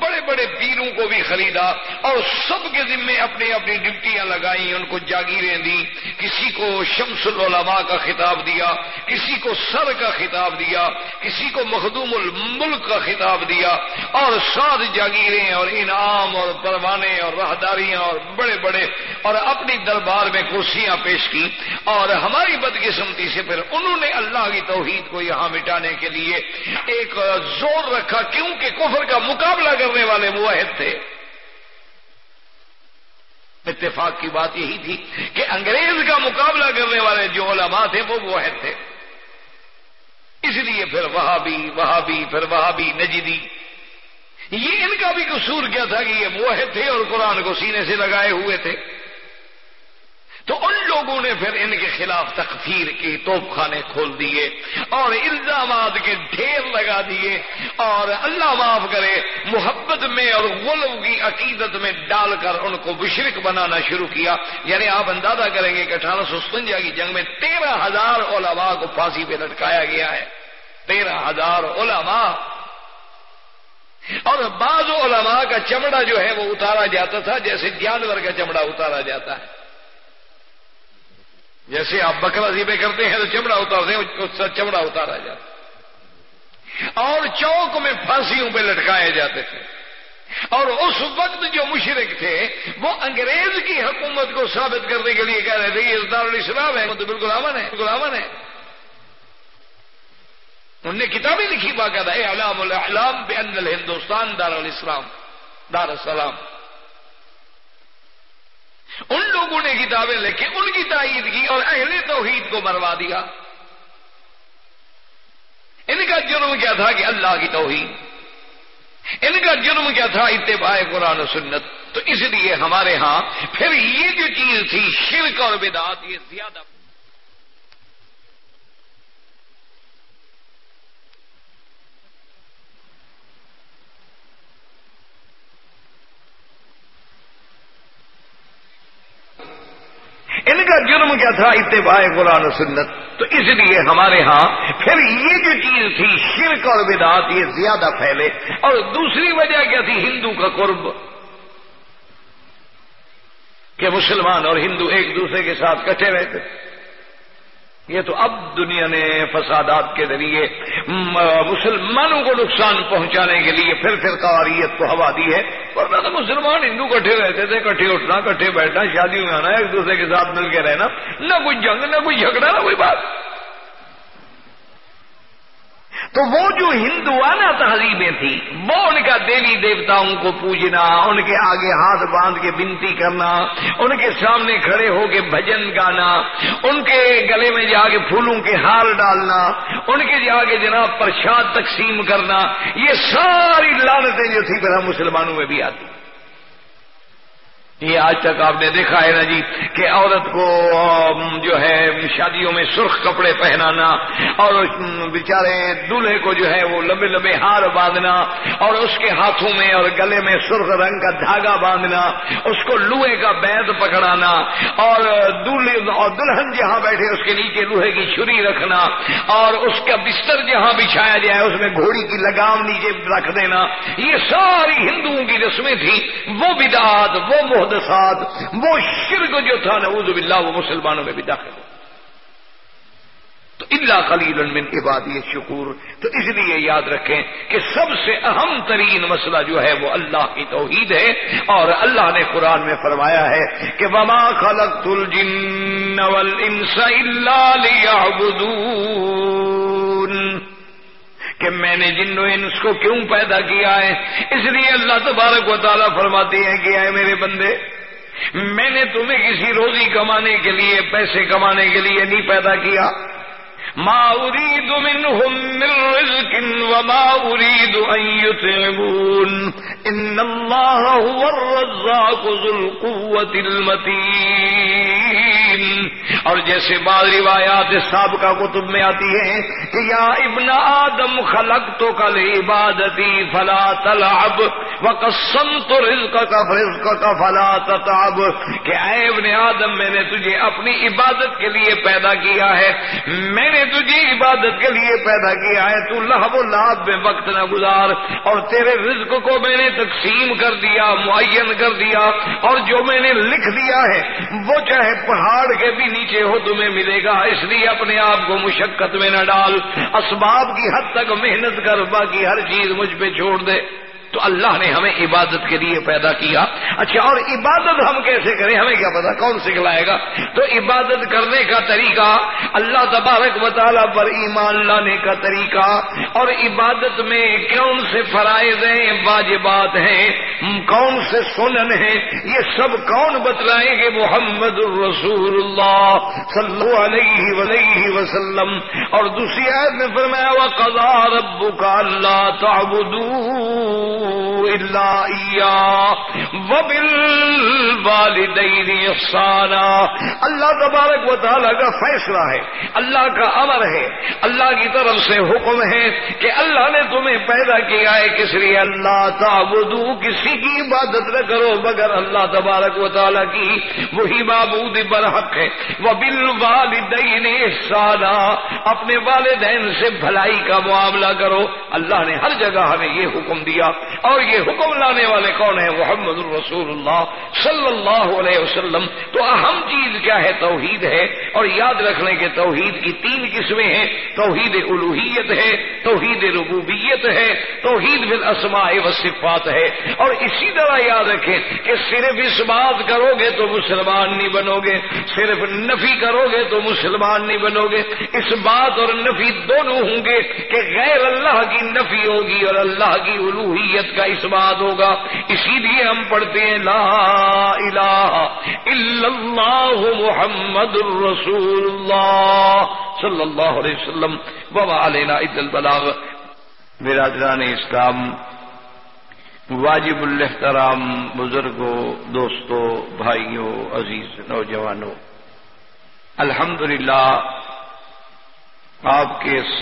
بڑے بڑے پیروں کو بھی خریدا، اور سب کے ذمے اپنی اپنی ڈپٹیاں لگائیں، ان کو جاگیریں دی کسی کو شمس العلماء کا خطاب دیا، کسی کو سر کا خطاب دیا، کسی کو مخدوم الملک کا خطاب دیا، اور سات جاگیریں اور انعام اور پروانے اور راہداریاں اور بڑے بڑے اور اپنی دربار میں کرسیاں پیش کی اور ہماری بدقسمتی سے پھر انہوں نے اللہ کی توحید کو یہاں مٹانے کے لیے ایک زور رکھا کیونکہ کفر کا مقابلہ کرنے والے معاہد تھے۔ اتفاق کی بات یہی تھی کہ انگریز کا مقابلہ کرنے والے جو علماء تھے وہ واحد تھے۔ اس لیے پھر وہاں بھی وہاں بھی پھر وہاں بھی نجدی یہ ان کا بھی قصور کیا تھا کہ یہ موحد تھے اور قرآن کو سینے سے لگائے ہوئے تھے۔ تو ان لوگوں نے پھر ان کے خلاف تکفیر کے توپ خانے کھول دیے اور الزامات کے ڈھیر لگا دیے اور اللہ معاف کرے، محبت میں اور غلو کی عقیدت میں ڈال کر ان کو مشرق بنانا شروع کیا۔ یعنی آپ اندازہ کریں گے کہ اٹھارہ سو ستنجا کی جنگ میں تیرہ ہزار علماء کو پھانسی پہ لٹکایا گیا ہے۔ تیرہ ہزار علماء اور بعض علماء کا چمڑا جو ہے وہ اتارا جاتا تھا، جیسے جانور کا چمڑا اتارا جاتا ہے۔ جیسے آپ بکرا ذیبے کرتے ہیں تو چمڑا اتارتے ہیں، اس کا چمڑا اتارا جاتا اور چوک میں پھانسیوں پہ لٹکائے جاتے تھے۔ اور اس وقت جو مشرق تھے، وہ انگریز کی حکومت کو ثابت کرنے کے لیے کہہ رہے تھے، یہ دار الاسلام ہے وہ تو بالکل امن ہے بالکل امن ہے انہوں نے کتابیں لکھی باقاعدہ علام الحلام بے ان ہندوستان دار الاسلام، دار السلام۔ ان لوگوں نے کتابیں لکھی، ان کی تائید کی اور اہل توحید کو مروا دیا۔ ان کا جرم کیا تھا کہ اللہ کی توحید؟ ان کا جرم کیا تھا اتباع قرآن و سنت؟ تو اس لیے ہمارے ہاں پھر یہ جو چیز تھی، شرک اور بدعات یہ زیادہ ان کا جرم کیا تھا اتباع قرآن و سنت، تو اس لیے ہمارے ہاں پھر یہ جو چیز تھی، شرک اور بدعات یہ زیادہ پھیلے۔ اور دوسری وجہ کیا تھی؟ ہندو کا قرب۔ کہ مسلمان اور ہندو ایک دوسرے کے ساتھ کٹھے رہتے۔ یہ تو اب دنیا نے فسادات کے ذریعے مسلمانوں کو نقصان پہنچانے کے لیے پھر پھر قواریت کو ہوا دی ہے۔ ورنہ تو مسلمان ہندو کٹھے رہتے تھے کٹھے اٹھنا کٹھے بیٹھنا شادیوں میں آنا، ایک دوسرے کے ساتھ مل کے رہنا۔ نہ کوئی جنگ، نہ کوئی جھگڑا، نہ کوئی بات۔ تو وہ جو ہندوانہ تہذیبیں تھیں، وہ ان کا دیوی دیوتاؤں کو پوجنا، ان کے آگے ہاتھ باندھ کے بنتی کرنا، ان کے سامنے کھڑے ہو کے بھجن گانا، ان کے گلے میں جا کے پھولوں کے ہار ڈالنا، ان کے جا کے جناب پرشاد تقسیم کرنا، یہ ساری لانتیں جو تھی پہلے مسلمانوں میں بھی آتی۔ یہ آج تک آپ نے دیکھا ہے نا جی کہ عورت کو جو ہے، شادیوں میں سرخ کپڑے پہنانا اور بیچارے دلہے کو جو ہے وہ لمبے لمبے ہار باندھنا اور اس کے ہاتھوں میں اور گلے میں سرخ رنگ کا دھاگا باندھنا، اس کو لوہے کا بیت پکڑانا اور اور دلہن جہاں بیٹھے اس کے نیچے لوہے کی چھری رکھنا اور اس کا بستر جہاں بچھایا جائے اس میں گھوڑی کی لگام نیچے رکھ دینا، یہ ساری ہندوؤں کی رسمیں تھیں، وہ بدعات، وہ محدثات وہ شرک جو تھا، نعوذ باللہ، وہ مسلمانوں میں بھی داخل ہو۔ تو اللہ خلیل من عبادی شکور تو اس لیے یاد رکھیں کہ سب سے اہم ترین مسئلہ جو ہے، وہ اللہ کی توحید ہے۔ اور اللہ نے قرآن میں فرمایا ہے کہ وما خلق الجن والانس الا ليعبدون۔ کہ میں نے جن و انس کو کیوں پیدا کیا ہے؟ اس لیے اللہ تبارک و تعالیٰ فرماتے ہیں کہ آئے میرے بندے، میں نے تمہیں کسی روزی کمانے کے لیے، پیسے کمانے کے لیے نہیں پیدا کیا۔ ما اريد منهم من رزق وما اريد ان يطعمون۔ ان الله هو الرزاق ذو القوه المتين۔ اور جیسے بعض روایات سابقہ کتب میں آتی ہیں کہ یا ابن آدم خلق تو کل عبادتی فلا تلعب وہ کسم تو رزق کا رزق کا فلا تتاب کہ اے ابن آدم، میں نے تجھے اپنی عبادت کے لیے پیدا کیا ہے۔ میں نے تجھے عبادت کے لیے پیدا کیا ہے۔ تو لہب و لاب میں وقت نہ گزار۔ اور تیرے رزق کو میں نے تقسیم کر دیا، معین کر دیا۔ اور جو میں نے لکھ دیا ہے، وہ چاہے پہاڑ کے بھی نیچے ہو، تمہیں ملے گا۔ اس لیے اپنے آپ کو مشقت میں نہ ڈال۔ اسباب کی حد تک محنت کر، باقی ہر چیز مجھ پہ چھوڑ دے۔ تو اللہ نے ہمیں عبادت کے لیے پیدا کیا۔ اچھا اور عبادت ہم کیسے کریں؟ ہمیں کیا پتا؟ کون سکھلائے گا؟ تو عبادت کرنے کا طریقہ، اللہ تبارک تعالیٰ پر ایمان لانے کا طریقہ۔ اور عبادت میں کون سے فرائض ہیں؟ واجبات ہیں۔ کون سے سنن ہیں؟ یہ سب کون بتلائیں گے؟ محمد الرسول اللہ صلی اللہ علیہ ولیہ وسلم۔ اور دوسری آیت میں فرمایا وہ قضا ربو کا اللہ تعبدو والدین احسانا اللہ تبارک و تعالیٰ کا فیصلہ ہے، اللہ کا امر ہے، اللہ کی طرف سے حکم ہے کہ اللہ نے تمہیں پیدا کیا ہے، کس لیے؟ اللہ تعبدو، کسی کی عبادت نہ کرو، مگر اللہ تبارک و تعالیٰ کی وہی معبود برحق ہے۔ وہ بل والدین احسانا اپنے والدین سے بھلائی کا معاملہ کرو۔ اللہ نے ہر جگہ ہمیں یہ حکم دیا۔ اور یہ حکم لانے والے کون ہیں؟ محمد الرسول اللہ صلی اللہ علیہ وسلم۔ تو اہم چیز کیا ہے؟ توحید ہے۔ اور یاد رکھنے کے توحید کی تین قسمیں ہیں۔ توحید الوحیت ہے، توحید ربوبیت ہے، توحید بالاسماء و صفات ہے۔ اور اسی طرح یاد رکھیں کہ صرف اس بات کرو گے تو مسلمان نہیں بنو گے۔ صرف نفی کرو گے تو مسلمان نہیں بنو گے۔ اس بات اور نفی دونوں ہوں گے کہ غیر اللہ کی نفی ہوگی اور اللہ کی الوحیت کا اس بات ہوگا، اسی لیے ہم پڑھتے ہیں، لا الہ الا اللہ محمد الرسول اللہ صلی اللہ علیہ وسلم وبا علینا عید البلاغ۔ برادران اسلام، واجب الحترام بزرگوں، دوستوں، بھائیوں، عزیز نوجوانوں، الحمدللہ آپ کے اس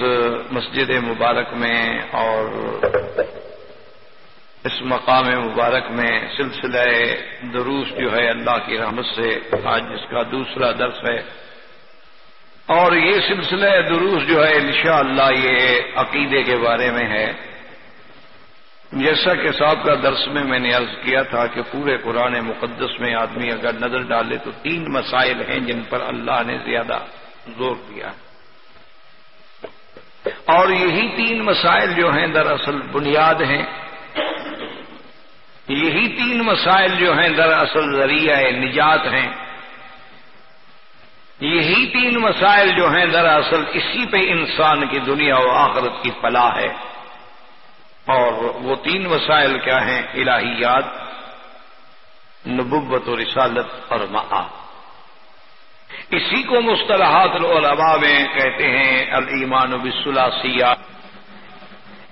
مسجد مبارک میں اور اس مقام مبارک میں سلسلہ دروس جو ہے اللہ کی رحمت سے آج جس کا دوسرا درس ہے۔ اور یہ سلسلہ دروس جو ہے انشاءاللہ یہ عقیدے کے بارے میں ہے۔ جیسا کہ صاحب کا درس میں میں نے عرض کیا تھا کہ پورے قرآن مقدس میں آدمی اگر نظر ڈالے تو تین مسائل ہیں جن پر اللہ نے زیادہ زور دیا۔ اور یہی تین مسائل جو ہیں دراصل بنیاد ہیں۔ یہی تین مسائل جو ہیں دراصل ذریعہ نجات ہیں۔ یہی تین مسائل جو ہیں دراصل اسی پہ انسان کی دنیا و آخرت کی فلاح ہے۔ اور وہ تین مسائل کیا ہیں؟ الہیات، نبوت و رسالت اور معا اسی کو مصطلحات العلماء میں کہتے ہیں المان و بسلاسیات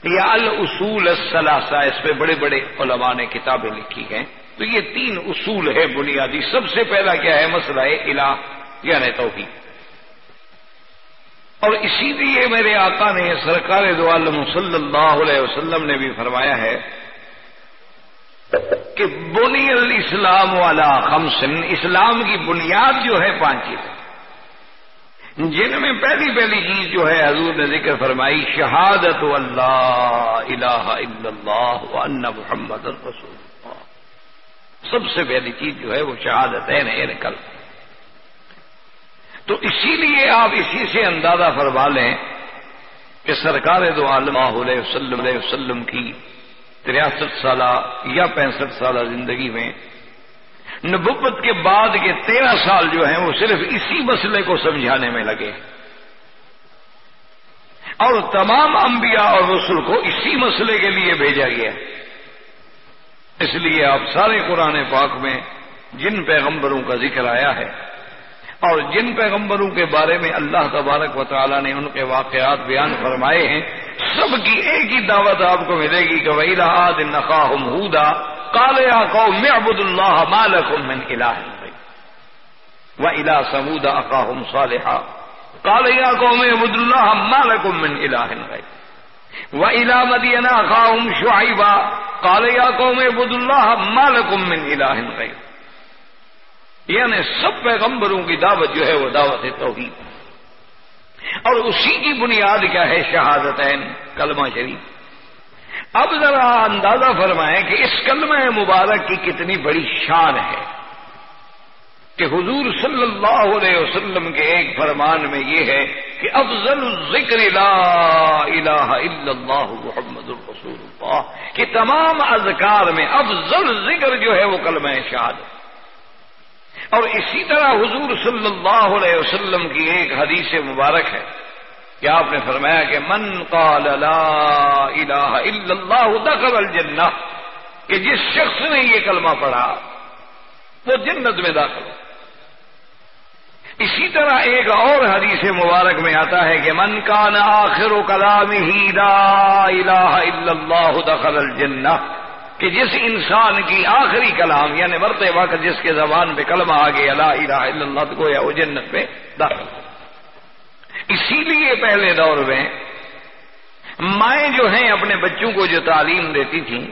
یا الاصول الثلاثہ، اس پہ بڑے بڑے علماء نے کتابیں لکھی ہیں۔ تو یہ تین اصول ہے بنیادی۔ سب سے پہلا کیا ہے؟ مسئلہ الہ یعنی توحید۔ اور اسی لیے میرے آقا نے سرکار دو عالم صلی اللہ علیہ وسلم نے بھی فرمایا ہے کہ بنی الاسلام والا خمسن اسلام کی بنیاد جو ہے پانچ چیزیں۔ جن میں پہلی پہلی چیز جو ہے حضور نے ذکر فرمائی، شہادت اللہ الہ الا اللہ وان محمد رسول اللہ۔ سب سے پہلی چیز جو ہے وہ شہادت ہے نکل تو اسی لیے آپ اسی سے اندازہ فرما لیں کہ سرکار دو عالم علیہ وسلم علیہ وسلم کی تریاسٹھ سالہ یا پینسٹھ سالہ زندگی میں نبوت کے بعد کے تیرہ سال جو ہیں وہ صرف اسی مسئلے کو سمجھانے میں لگے اور تمام انبیاء اور رسول کو اسی مسئلے کے لیے بھیجا گیا اس لیے آپ سارے قرآن پاک میں جن پیغمبروں کا ذکر آیا ہے اور جن پیغمبروں کے بارے میں اللہ تبارک و تعالیٰ نے ان کے واقعات بیان فرمائے ہیں، سب کی ایک ہی دعوت آپ کو ملے گی کہ وہی رہا دن نقاہ ہودا کالیا کو میں ابود اللہ مالکم من الہ و الا سمود اقاہم صالحا. کالیا کو میں ابود اللہ مالکم من الہ و الا مدینہ خاہم شعیبہ کالیا قوم بد اللہ مالکم من الہ غیر یعنی سب پیغمبروں کی دعوت جو ہے وہ دعوت توحید. اور اسی کی بنیاد کیا ہے شہادت کلمہ شریف. اب ذرا اندازہ فرمائیں کہ اس کلمہ مبارک کی کتنی بڑی شان ہے کہ حضور صلی اللہ علیہ وسلم کے ایک فرمان میں یہ ہے کہ افضل الذکر لا الہ الا اللہ محمد الرسول اللہ، کہ تمام اذکار میں افضل ذکر جو ہے وہ کلمہ شہادت اور اسی طرح حضور صلی اللہ علیہ وسلم کی ایک حدیث مبارک ہے۔ کہ آپ نے فرمایا کہ من قال لا الہ الا اللہ دخل الجنہ، کہ جس شخص نے یہ کلمہ پڑھا، وہ جنت میں داخل ہو۔ اسی طرح ایک اور حدیث مبارک میں آتا ہے کہ من کا آخر و کلام ہی لا الہ الا اللہ دخل الجنہ، کہ جس انسان کی آخری کلام یعنی مرتے وقت جس کے زبان پہ کلمہ آگے اللہ الہ الا اللہ کو یا وہ جنت میں داخل ہو۔ اسی لیے پہلے دور میں مائیں جو ہیں اپنے بچوں کو جو تعلیم دیتی تھیں،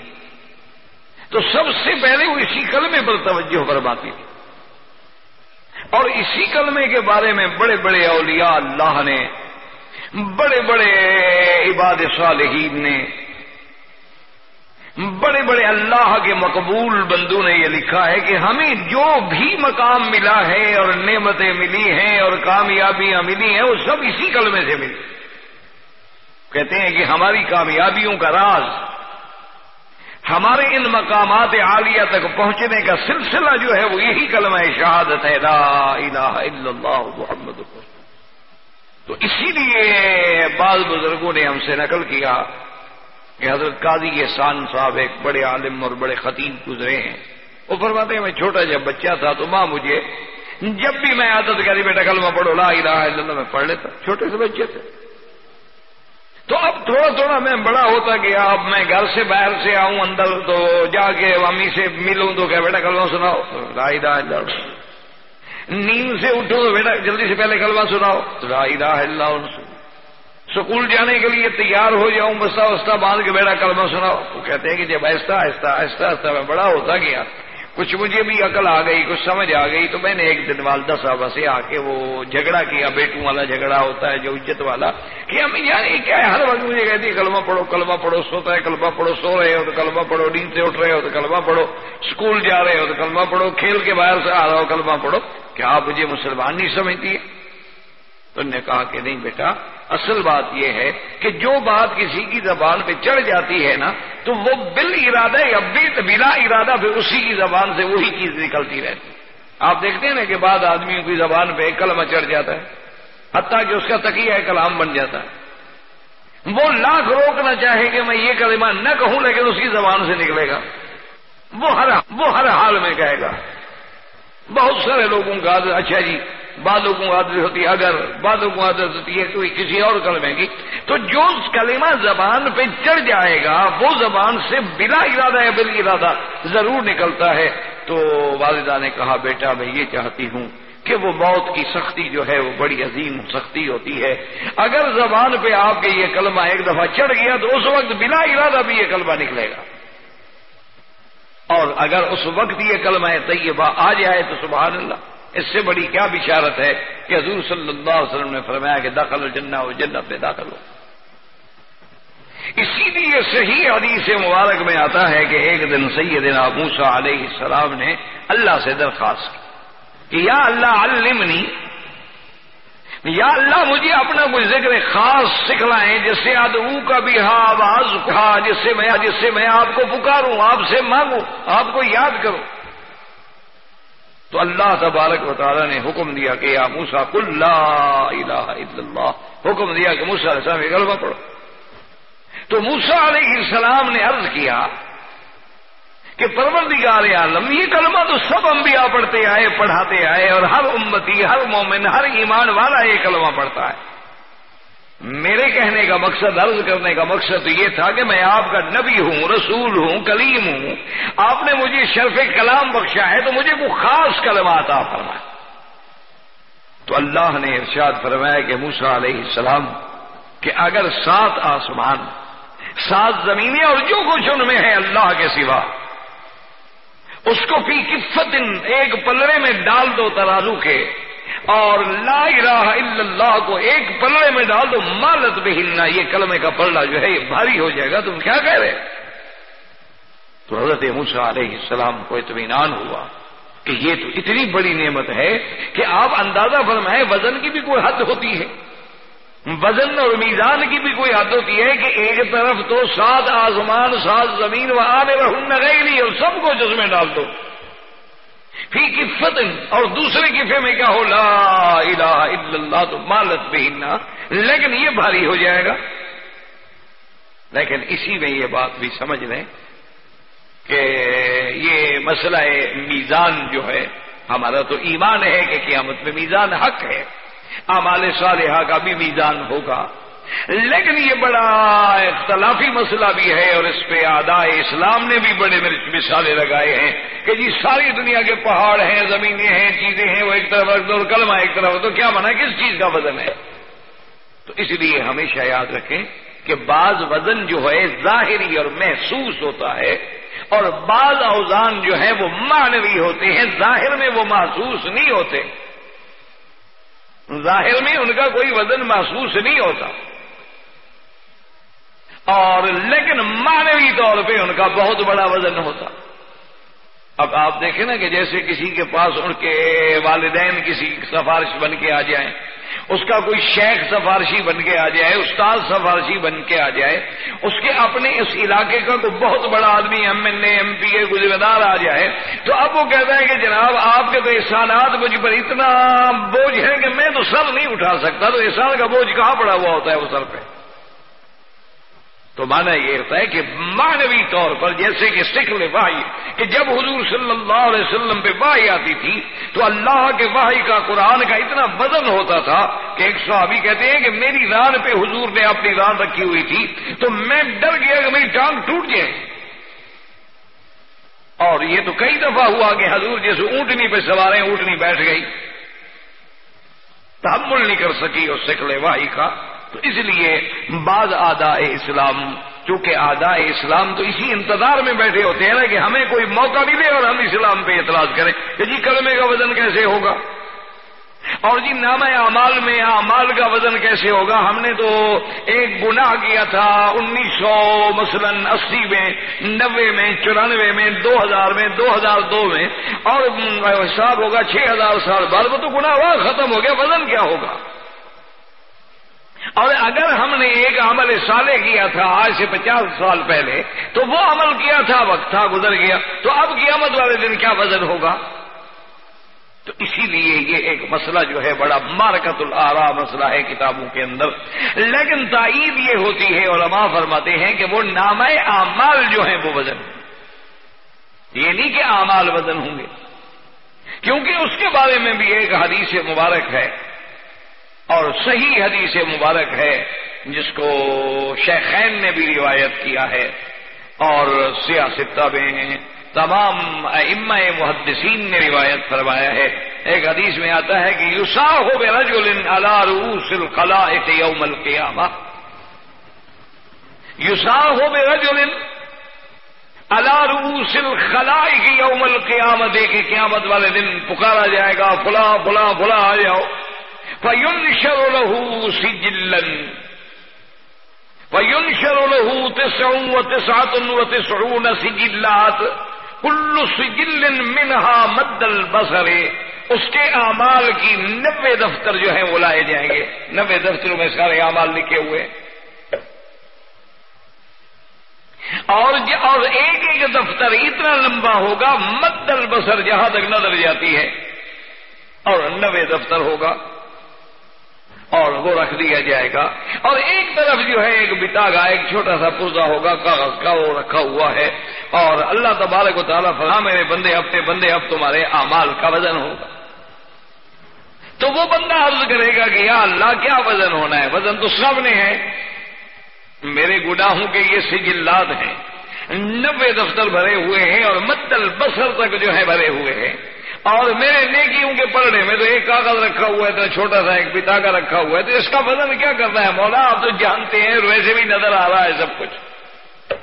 تو سب سے پہلے وہ اسی کلمے پر توجہ فرماتی تھی۔ اور اسی کلمے کے بارے میں بڑے بڑے اولیاء اللہ نے، بڑے بڑے عباد صالحین نے بڑے بڑے اللہ کے مقبول بندوں نے یہ لکھا ہے کہ ہمیں جو بھی مقام ملا ہے اور نعمتیں ملی ہیں اور کامیابیاں ملی ہیں، وہ سب اسی کلمے سے ملی۔ کہتے ہیں کہ ہماری کامیابیوں کا راز ہمارے ان مقامات عالیہ تک پہنچنے کا سلسلہ جو ہے، وہ یہی کلمہ شہادت ہے، لا الہ الا اللہ محمد تو اسی لیے بعض بزرگوں نے ہم سے نقل کیا کہ حضرت قاضی احسان صاحب ایک بڑے عالم اور بڑے خطیب گزرے ہیں۔ وہ فرماتے ہیں، میں چھوٹا جب بچہ تھا تو ماں مجھے جب بھی میں عادت کری بیٹا کلمہ پڑھو، لا الہ الا اللہ، میں پڑھ لیتا، چھوٹے سے بچے تھے۔ تو اب تھوڑا تھوڑا میں بڑا ہوتا گیا، اب میں گھر سے باہر سے آؤں، اندر تو جا کے امی سے ملوں تو کہ بیٹا کلمہ سناؤ۔ لا الہ الا اللہ۔ نیند سے اٹھو تو بیٹا، جلدی سے پہلے کلمہ سناؤ۔ تو لا الہ الا اللہ۔ سکول جانے کے لیے تیار ہو جاؤں بستا وسطہ باندھ کے بیٹا کلمہ سناؤ۔ وہ کہتے ہیں کہ جب ایسا آہستہ آہستہ آہستہ میں بڑا ہوتا گیا۔ کچھ مجھے بھی عقل آ گئی، کچھ سمجھ آ گئی، تو میں نے ایک دن والدہ صاحبہ سے آ کے وہ جھگڑا کیا، بیٹوں والا جھگڑا ہوتا ہے، جو عزت والا، کہ ہم یعنی کیا ہے؟ ہر وقت مجھے کہتی ہے، کلمہ پڑھو کلمہ پڑھو، سوتا ہے، کلمہ پڑھو، سو رہے ہو تو کلمہ پڑھو، نیند سے اٹھ رہے ہو تو کلمہ پڑھو اسکول جا رہے ہو تو کلمہ پڑھو، کھیل کے باہر سے آ رہا ہو، کلمہ پڑھو۔ کیا آپ مجھے مسلمان نہیں سمجھتی ہے تو نے کہا کہ نہیں بیٹا، اصل بات یہ ہے کہ جو بات کسی کی زبان پہ چڑھ جاتی ہے نا، تو وہ بل ارادہ یا بلا ارادہ پھر اسی کی زبان سے وہی چیز نکلتی رہتی۔ آپ دیکھتے ہیں نا کہ بعد آدمیوں کی زبان پہ ایک کلمہ چڑھ جاتا ہے، حتیٰ کہ اس کا تکیہ کلام بن جاتا ہے۔ وہ لاکھ روکنا چاہے کہ میں یہ کلمہ نہ کہوں، لیکن اس کی زبان سے نکلے گا۔ وہ ہر وہ ہر حال میں کہے گا۔ بہت سارے لوگوں کا اچھا جی بعضوں کو عادت ہوتی ہے، اگر بعضوں کو عادت ہوتی ہے کوئی کسی اور کلمے کی، تو جو کلمہ زبان پہ چڑھ جائے گا، وہ زبان سے بلا ارادہ یا بل ارادہ ضرور نکلتا ہے۔ تو والدہ نے کہا، بیٹا، میں یہ چاہتی ہوں کہ وہ موت کی سختی جو ہے، وہ بڑی عظیم سختی ہوتی ہے۔ اگر زبان پہ آپ کے یہ کلمہ ایک دفعہ چڑھ گیا، تو اس وقت بلا ارادہ بھی یہ کلمہ نکلے گا۔ اور اگر اس وقت یہ کلمہ طیبہ آ جائے تو سبحان اللہ۔ اس سے بڑی کیا بشارت ہے کہ حضور صلی اللہ علیہ وسلم نے فرمایا کہ داخل الجنہ ہو جنت میں داخل ہو۔ اسی لیے صحیح حدیث مبارک میں آتا ہے کہ ایک دن سیدنا موسا علیہ السلام نے اللہ سے درخواست کی کہ یا اللہ علمنی، یا اللہ مجھے اپنا کوئی ذکر خاص سکھلائیں، جس سے ادو کا بھی ہا آواز کہا جس سے میں، جس سے میں آپ کو پکاروں، آپ سے مانگوں، آپ کو یاد کروں۔ تو اللہ تبارک و تعالیٰ نے حکم دیا کہ یا موسا کل لا الہ الا اللہ۔ حکم دیا کہ موسا علیہ السلام غلبہ پڑھو۔ تو موسا علیہ السلام نے عرض کیا کہ پروردگار عالم، یہ کلمہ تو سب انبیاء پڑھتے آئے، پڑھاتے آئے اور ہر امتی، ہر مومن، ہر ایمان والا یہ کلمہ پڑھتا ہے۔ میرے کہنے کا مقصد، عرض کرنے کا مقصد یہ تھا کہ میں آپ کا نبی ہوں، رسول ہوں، کلیم ہوں۔ آپ نے مجھے شرف کلام بخشا ہے تو مجھے کوئی خاص کلمہ عطا فرمایا تو اللہ نے ارشاد فرمایا کہ موسا علیہ السلام کہ اگر سات آسمان، سات زمینیں اور جو کچھ ان میں ہے اللہ کے سوا، اس کو فی کفت ایک پلڑے میں ڈال دو ترازو کے اور لا الہ الا اللہ کو ایک پلڑے میں ڈال دو، مالت بہننا، یہ کلمے کا پلڑا جو ہے، یہ بھاری ہو جائے گا، تم کیا کہہ رہے تو حضرت موسا علیہ السلام کو اطمینان ہوا کہ یہ تو اتنی بڑی نعمت ہے کہ آپ اندازہ فرمائیں، وزن کی بھی کوئی حد ہوتی ہے۔ وزن اور میزان کی بھی کوئی حد ہوتی ہے کہ ایک طرف تو سات آسمان، سات زمین و آنے گئی اور سب کو جس میں ڈال دو۔ فی کفت اور دوسرے کفے میں کیا ہو لا الہ الا اللہ تو مالت بھی لیکن یہ بھاری ہو جائے گا۔ لیکن اسی میں یہ بات بھی سمجھ لیں کہ یہ مسئلہ میزان جو ہے، ہمارا تو ایمان ہے کہ قیامت میں میزان حق ہے۔ امال صالحہ کا بھی میزان ہوگا۔ لیکن یہ بڑا اختلافی مسئلہ بھی ہے اور اس پہ آدھائے اسلام نے بھی بڑے مثالیں لگائے ہیں کہ جی ساری دنیا کے پہاڑ ہیں، زمینیں ہیں، چیزیں ہیں، وہ ایک طرف رکھ دو اور کلمہ ایک طرف، تو کیا مانا کس چیز کا وزن ہے؟ تو اس لیے ہمیشہ یاد رکھیں کہ بعض وزن جو ہے ظاہری اور محسوس ہوتا ہے اور بعض اوزان جو ہے وہ مانوی ہوتے ہیں، ظاہر میں وہ محسوس نہیں ہوتے۔ ظاہر میں ان کا کوئی وزن محسوس نہیں ہوتا۔ اور لیکن مانوی طور پہ ان کا بہت بڑا وزن ہوتا۔ اب آپ دیکھیں نا کہ جیسے کسی کے پاس ان کے والدین کسی سفارش بن کے آ جائیں، اس کا کوئی شیخ سفارشی بن کے آ جائے، استاد سفارشی بن کے آ جائے، اس کے اپنے اس علاقے کا کوئی بہت بڑا آدمی M L A, M P A گزردار آ جائے، تو اب وہ کہتا ہے کہ جناب آپ کے تو احسانات مجھ پر اتنا بوجھ ہے کہ میں تو سر نہیں اٹھا سکتا، تو احسان کا بوجھ کہاں پڑا ہوا ہوتا ہے وہ سر پہ؟ تو مانا یہ ہوتا ہے کہ مانوی طور پر جیسے کہ سکھ واہی کہ جب حضور صلی اللہ علیہ وسلم پہ واہی آتی تھی تو اللہ کے واہی کا قرآن کا اتنا وزن ہوتا تھا کہ ایک صحابی کہتے ہیں کہ میری ران پہ حضور نے اپنی ران رکھی ہوئی تھی تو میں ڈر گیا کہ میری ٹانگ ٹوٹ جائے۔ اور یہ تو کئی دفعہ ہوا کہ حضور جیسے اونٹنی پہ سوارے اونٹنی بیٹھ گئی۔ تحمل نہیں کر سکی اس سکھ واہی کا۔ تو اس لیے بعض آدھا اسلام، چونکہ آدھا اسلام تو اسی انتظار میں بیٹھے ہوتے ہیں نا کہ ہمیں کوئی موقع ملے اور ہم اسلام پہ اعتراض کریں کہ جی کلمے کا وزن کیسے ہوگا؟ اور جی نام اعمال میں اعمال کا وزن کیسے ہوگا؟ ہم نے تو ایک گناہ کیا تھا انیس سو مثلا اسی میں، نوے میں، چورانوے میں، دو ہزار میں، دو ہزار دو میں، اور حساب ہوگا چھ ہزار سال بعد، وہ تو گناہ ہوا ختم ہو گیا، وزن کیا ہوگا؟ اور اگر ہم نے ایک عمل سالے کیا تھا آج سے پچاس سال پہلے، تو وہ عمل کیا تھا، وقت تھا، گزر گیا، تو اب قیامت والے دن کیا وزن ہوگا؟ تو اسی لیے یہ ایک مسئلہ جو ہے بڑا مارکت العرا مسئلہ ہے کتابوں کے اندر۔ لیکن تائید یہ ہوتی ہے، علماء فرماتے ہیں کہ وہ نام اعمال جو ہیں وہ وزن۔ یہ نہیں کہ اعمال وزن ہوں گے۔ کیونکہ اس کے بارے میں بھی ایک حدیث مبارک ہے۔ اور صحیح حدیث مبارک ہے جس کو شیخین نے بھی روایت کیا ہے اور سیاستہ میں تمام ام محدثین نے روایت فرمایا ہے۔ ایک حدیث میں آتا ہے کہ یوسا ہو بے رجول روس الخلا یوم القیامہ۔ یوسا ہو بے رجول روس الخلا کی یوم القیامت کے قیامت والے دن پکارا جائے گا فلا فلا فلا آ جاؤ۔ فينشر له سجلا. فينشر له تسع وتسعة وتسعون سجلات. كل سجل منها مد البصر. اس کے اعمال کی نبے دفتر جو ہیں وہ لائے جائیں گے. نبے دفتروں میں سارے اعمال لکھے ہوئے. اور اور ایک ایک دفتر اتنا لمبا ہوگا، مد البصر جہاں تک نظر جاتی ہے. اور نبے دفتر ہوگا. اور وہ رکھ دیا جائے گا۔ اور ایک طرف جو ہے، ایک بتا گا، ایک چھوٹا سا پرزا ہوگا، کاغذ کا وہ رکھا ہوا ہے۔ اور اللہ تبارک و تعالیٰ فلاں میرے بندے ہفتے بندے، اب تمہارے اعمال کا وزن ہوگا۔ تو وہ بندہ عرض کرے گا کہ یا اللہ، کیا وزن ہونا ہے؟ وزن تو سب نے ہے۔ میرے گناہوں کے یہ سجلات ہیں۔ نبے دفتر بھرے ہوئے ہیں اور متل بسر تک جو ہے بھرے ہوئے ہیں۔ اور میرے نیکیوں کے پلڑے میں تو ایک کاغذ رکھا ہوا ہے تو چھوٹا سا ایک پتا کا رکھا ہوا ہے۔ تو اس کا وزن کیا کرنا ہے؟ مولا، آپ تو جانتے ہیں، ویسے بھی نظر آ رہا ہے سب کچھ۔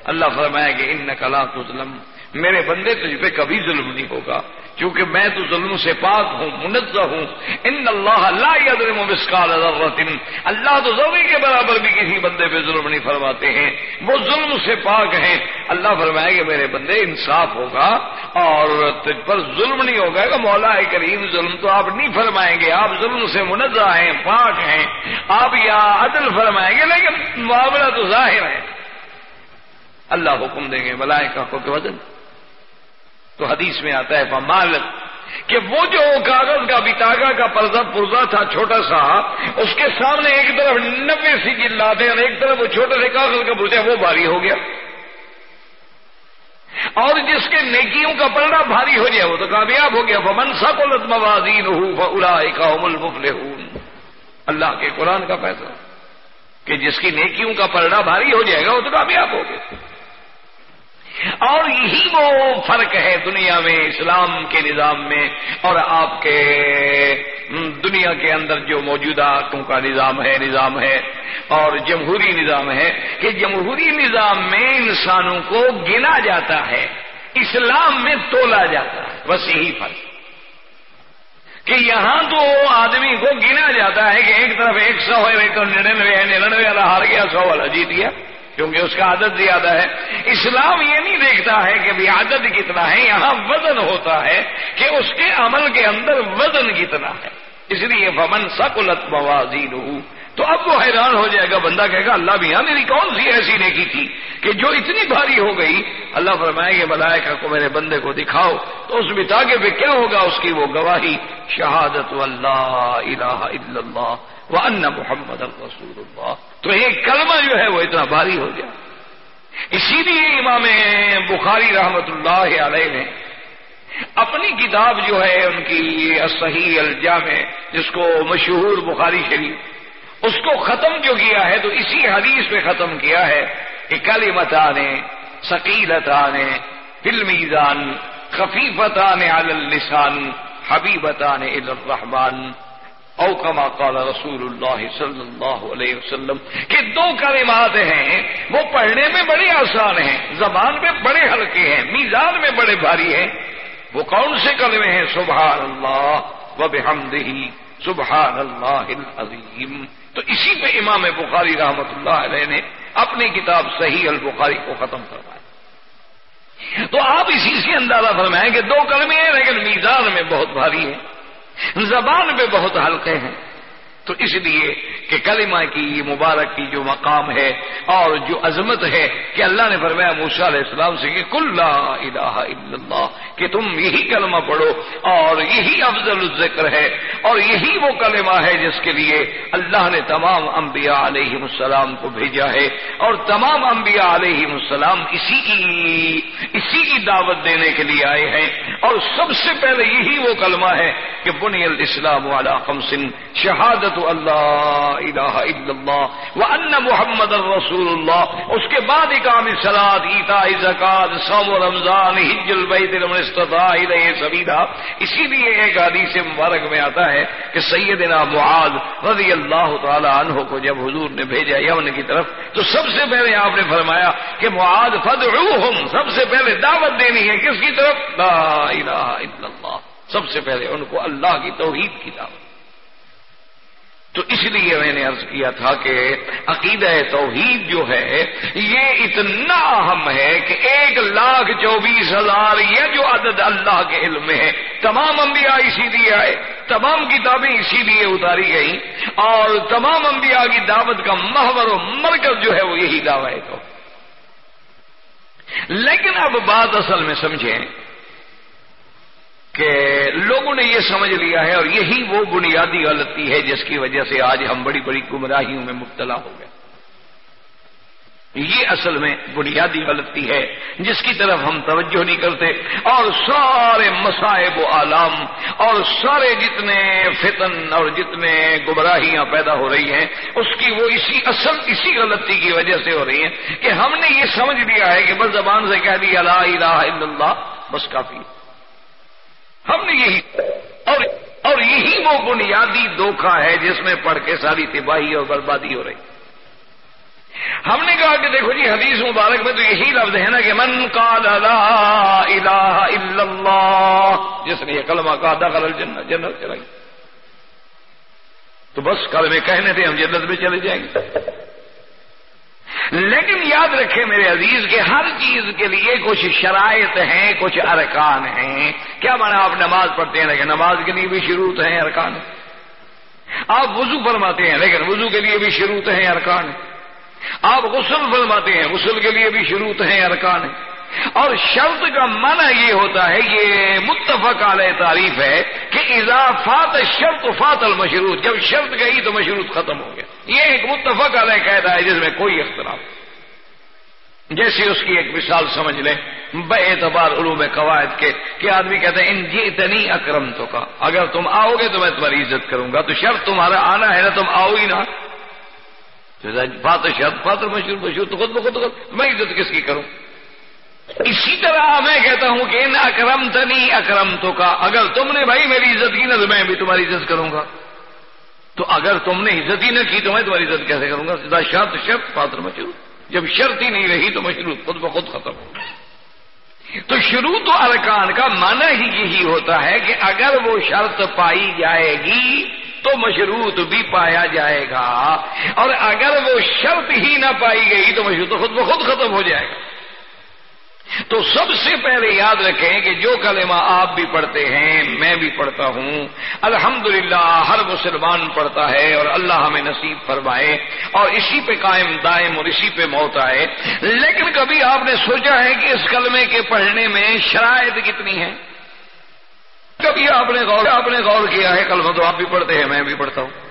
اللہ فرمایا کہ ان نقلا ظلم میرے بندے، تجھ پہ کبھی ظلم نہیں ہوگا۔ کیونکہ میں تو ظلم سے پاک ہوں، منزہ ہوں۔ ان اللہ اللہ مسکال اللہ تو ضروری کے برابر بھی کسی بندے پہ ظلم نہیں فرماتے ہیں۔ وہ ظلم سے پاک ہیں۔ اللہ فرمائے کہ میرے بندے، انصاف ہوگا اور تجھ پر ظلم نہیں ہوگا۔ کہ مولا کریم، ظلم تو آپ نہیں فرمائیں گے۔ آپ ظلم سے منزہ ہیں، پاک ہیں۔ آپ یا عدل فرمائیں گے، لیکن معاملہ تو ظاہر ہے۔ اللہ حکم دیں گے بلائے کا کے وزن تو حدیث میں آتا ہے فمال کہ وہ جو کاغذ کا بتاگا کا پرزا پرزا تھا چھوٹا سا، اس کے سامنے ایک طرف نبے سی جلاتے اور ایک طرف وہ چھوٹے سے کاغذ کا پرزا وہ بھاری ہو گیا۔ اور جس کے نیکیوں کا پلڑا بھاری ہو جائے وہ تو کامیاب ہو گیا۔ فمن سکولت موازین ہوں اللہ کے قرآن کا فیصلہ، کہ جس کی نیکیوں کا پلڑا بھاری ہو جائے گا، وہ تو کامیاب ہو گیا۔ اور یہی وہ فرق ہے دنیا میں اسلام کے نظام میں اور آپ کے دنیا کے اندر جو موجودہ کا نظام ہے نظام ہے اور جمہوری نظام ہے کہ جمہوری نظام میں انسانوں کو گنا جاتا ہے، اسلام میں تولا جاتا ہے، بس یہی فرق۔ کہ یہاں تو آدمی کو گنا جاتا ہے کہ ایک طرف ایک سو ہے، ایک نڑنوے ہے نڑنوے والا ہار گیا، سو والا جیت گیا۔ کیونکہ اس کا عدد زیادہ ہے۔ اسلام یہ نہیں دیکھتا ہے کہ بھی عدد کتنا ہے، یہاں وزن ہوتا ہے کہ اس کے عمل کے اندر وزن کتنا ہے۔ اس لیے فمن سکلت موازین تو اب وہ حیران ہو جائے گا، بندہ کہے گا، اللہ بھی ہاں میری کون سی ایسی نیکی تھی کہ جو اتنی بھاری ہو گئی؟ اللہ فرمائے گے بلائے کو، میرے بندے کو دکھاؤ، تو اس بتا کے پہ کیا ہوگا؟ اس کی وہ گواہی، شہادت اللہ الہ الا اللہ ان محمد رسول اللہ۔ تو ایک کلمہ جو ہے وہ اتنا بھاری ہو گیا۔ اسی لیے امام بخاری رحمت اللہ علیہ نے اپنی کتاب جو ہے، ان کی صحیح الجامع، جس کو مشہور بخاری شریف اس کو ختم جو کیا ہے تو اسی حدیث پہ ختم کیا ہے کہ کلی متانے ثقیلتانے دل میزان خفیفتان علی اللسان، حبیبتان الرحمن، او کما قال رسول اللہ صلی اللہ علیہ وسلم کہ دو کلمات ہیں، وہ پڑھنے میں بڑے آسان ہیں، زبان میں بڑے ہلکے ہیں، میزان میں بڑے بھاری ہیں۔ وہ کون سے کلمے ہیں؟ سبحان اللہ و بحمدہی سبحان اللہ العظیم۔ تو اسی پہ امام بخاری رحمت اللہ علیہ نے اپنی کتاب صحیح البخاری کو ختم کروایا تو آپ اسی سے اندازہ فرمائیں کہ دو کلمے ہیں لیکن میزان میں بہت بھاری ہیں، زبان پہ بہت ہلکے ہیں۔ تو اس لیے کہ کلمہ کی مبارک کی جو مقام ہے اور جو عظمت ہے کہ اللہ نے فرمایا موسا علیہ السلام سے کہ کل لا الہ الا اللہ کہ تم یہی کلمہ پڑھو اور یہی افضل الذکر ہے اور یہی وہ کلمہ ہے جس کے لیے اللہ نے تمام انبیاء علیہ السلام کو بھیجا ہے اور تمام انبیاء علیہ السلام اسی کی اسی کی دعوت دینے کے لیے آئے ہیں اور سب سے پہلے یہی وہ کلمہ ہے کہ بنی الاسلام والا خمسن شہادت اللہ الہ الا اللہ ان محمد الرسول اللہ اس کے بعد اکام سلاد ایتا زکات سوم و رمضان ہج البیت استطاع الیہ سبیلا۔ اسی لیے ایک حدیث مبارک میں آتا ہے کہ سیدنا معاذ رضی اللہ تعالی عنہ کو جب حضور نے بھیجا یمن کی طرف، تو سب سے پہلے آپ نے فرمایا کہ معاذ فدعوہم، سب سے پہلے دعوت دینی ہے کس کی طرف؟ لا الہ الا اللہ۔ سب سے پہلے ان کو اللہ کی توحید کی دعوت۔ تو اس لیے میں نے عرض کیا تھا کہ عقیدہ توحید جو ہے، یہ اتنا اہم ہے کہ ایک لاکھ چوبیس ہزار یہ جو عدد اللہ کے علم میں ہے، تمام انبیاء اسی لیے آئے، تمام کتابیں اسی لیے اتاری گئیں، اور تمام انبیاء کی دعوت کا محور و مرکز جو ہے وہ یہی دعوی ہے تو۔ لیکن اب بات اصل میں سمجھیں کہ لوگوں نے یہ سمجھ لیا ہے اور یہی وہ بنیادی غلطی ہے جس کی وجہ سے آج ہم بڑی بڑی گمراہیوں میں مبتلا ہو گئے۔ یہ اصل میں بنیادی غلطی ہے جس کی طرف ہم توجہ نہیں کرتے اور سارے مسائب و عالم اور سارے جتنے فتن اور جتنے گمراہیاں پیدا ہو رہی ہیں، اس کی وہ اسی اصل، اسی غلطی کی وجہ سے ہو رہی ہیں کہ ہم نے یہ سمجھ لیا ہے کہ بس زبان سے کہہ دیا لا الہ الا اللہ، بس کافی۔ ہم نے یہی اور اور یہی وہ بنیادی دھوکھا ہے جس میں پڑھ کے ساری تباہی اور بربادی ہو رہی ہم نے کہا کہ دیکھو جی حدیث مبارک میں تو یہی لفظ ہے نا کہ من قال لا الہ الا اللہ، جس نے یہ کلمہ کہا دخل الجنہ، جنت چلا گیا تو بس کلمے کہنے تھے، ہم جنت میں چلے جائیں گے۔ لیکن یاد رکھے میرے عزیز کہ ہر چیز کے لیے کچھ شرائط ہیں، کچھ ارکان ہیں۔ کیا مانا آپ نماز پڑھتے ہیں لیکن نماز کے لیے بھی شروط ہیں، ارکان؟ آپ وضو فرماتے ہیں لیکن وضو کے لیے بھی شروط ہیں، ارکان؟ آپ غسل فرماتے ہیں، غسل کے لیے بھی شروط ہیں، ارکان؟ اور شرط کا معنی یہ ہوتا ہے، یہ متفق علیہ تعریف ہے کہ اضافات شرط فات المشروط، جب شرط گئی تو مشروط ختم ہو گیا۔ یہ ایک متفق علیہ قیدا ہے جس میں کوئی اختلاف جیسے اس کی ایک مثال سمجھ لیں بے اعتبار علوم قواعد کے، کہ آدمی کہتے ہیں ان جی اتنی اکرم تو کا اگر تم آؤ گے تو میں تمہاری عزت کروں گا، تو شرط تمہارا آنا ہے نا، تم آؤ ہی نا۔ بات شرط بات مشہور مشہور تو خود بخود میں عزت کس کی کروں؟ اسی طرح میں کہتا ہوں کہ ان اکرم تنی اکرم تو کا اگر تم نے بھائی میری عزت کی نا، تو میں بھی تمہاری عزت کروں گا۔ تو اگر تم نے عزت ہی نہ کی، تو میں تمہاری عزت کیسے کروں گا؟ سیدھا شرط شرط پاتر مشروع جب شرط ہی نہیں رہی، تو مشروع خود بخود ختم ہو تو شروع تو ارکان کا معنی ہی یہی ہوتا ہے کہ اگر وہ شرط پائی جائے گی، تو مشروط بھی پایا جائے گا۔ اور اگر وہ شرط ہی نہ پائی گئی، تو مشروط خود بخود ختم ہو جائے گا۔ تو سب سے پہلے یاد رکھیں کہ جو کلمہ آپ بھی پڑھتے ہیں، میں بھی پڑھتا ہوں۔ الحمدللہ، ہر مسلمان پڑھتا ہے اور اللہ ہمیں نصیب فرمائے اور اسی پہ قائم دائم اور اسی پہ موت آئے۔ لیکن کبھی آپ نے سوچا ہے کہ اس کلمے کے پڑھنے میں شرائط کتنی ہے کبھی آپ نے غور، آپ نے غور کیا ہے، کلمہ تو آپ بھی پڑھتے ہیں، میں بھی پڑھتا ہوں۔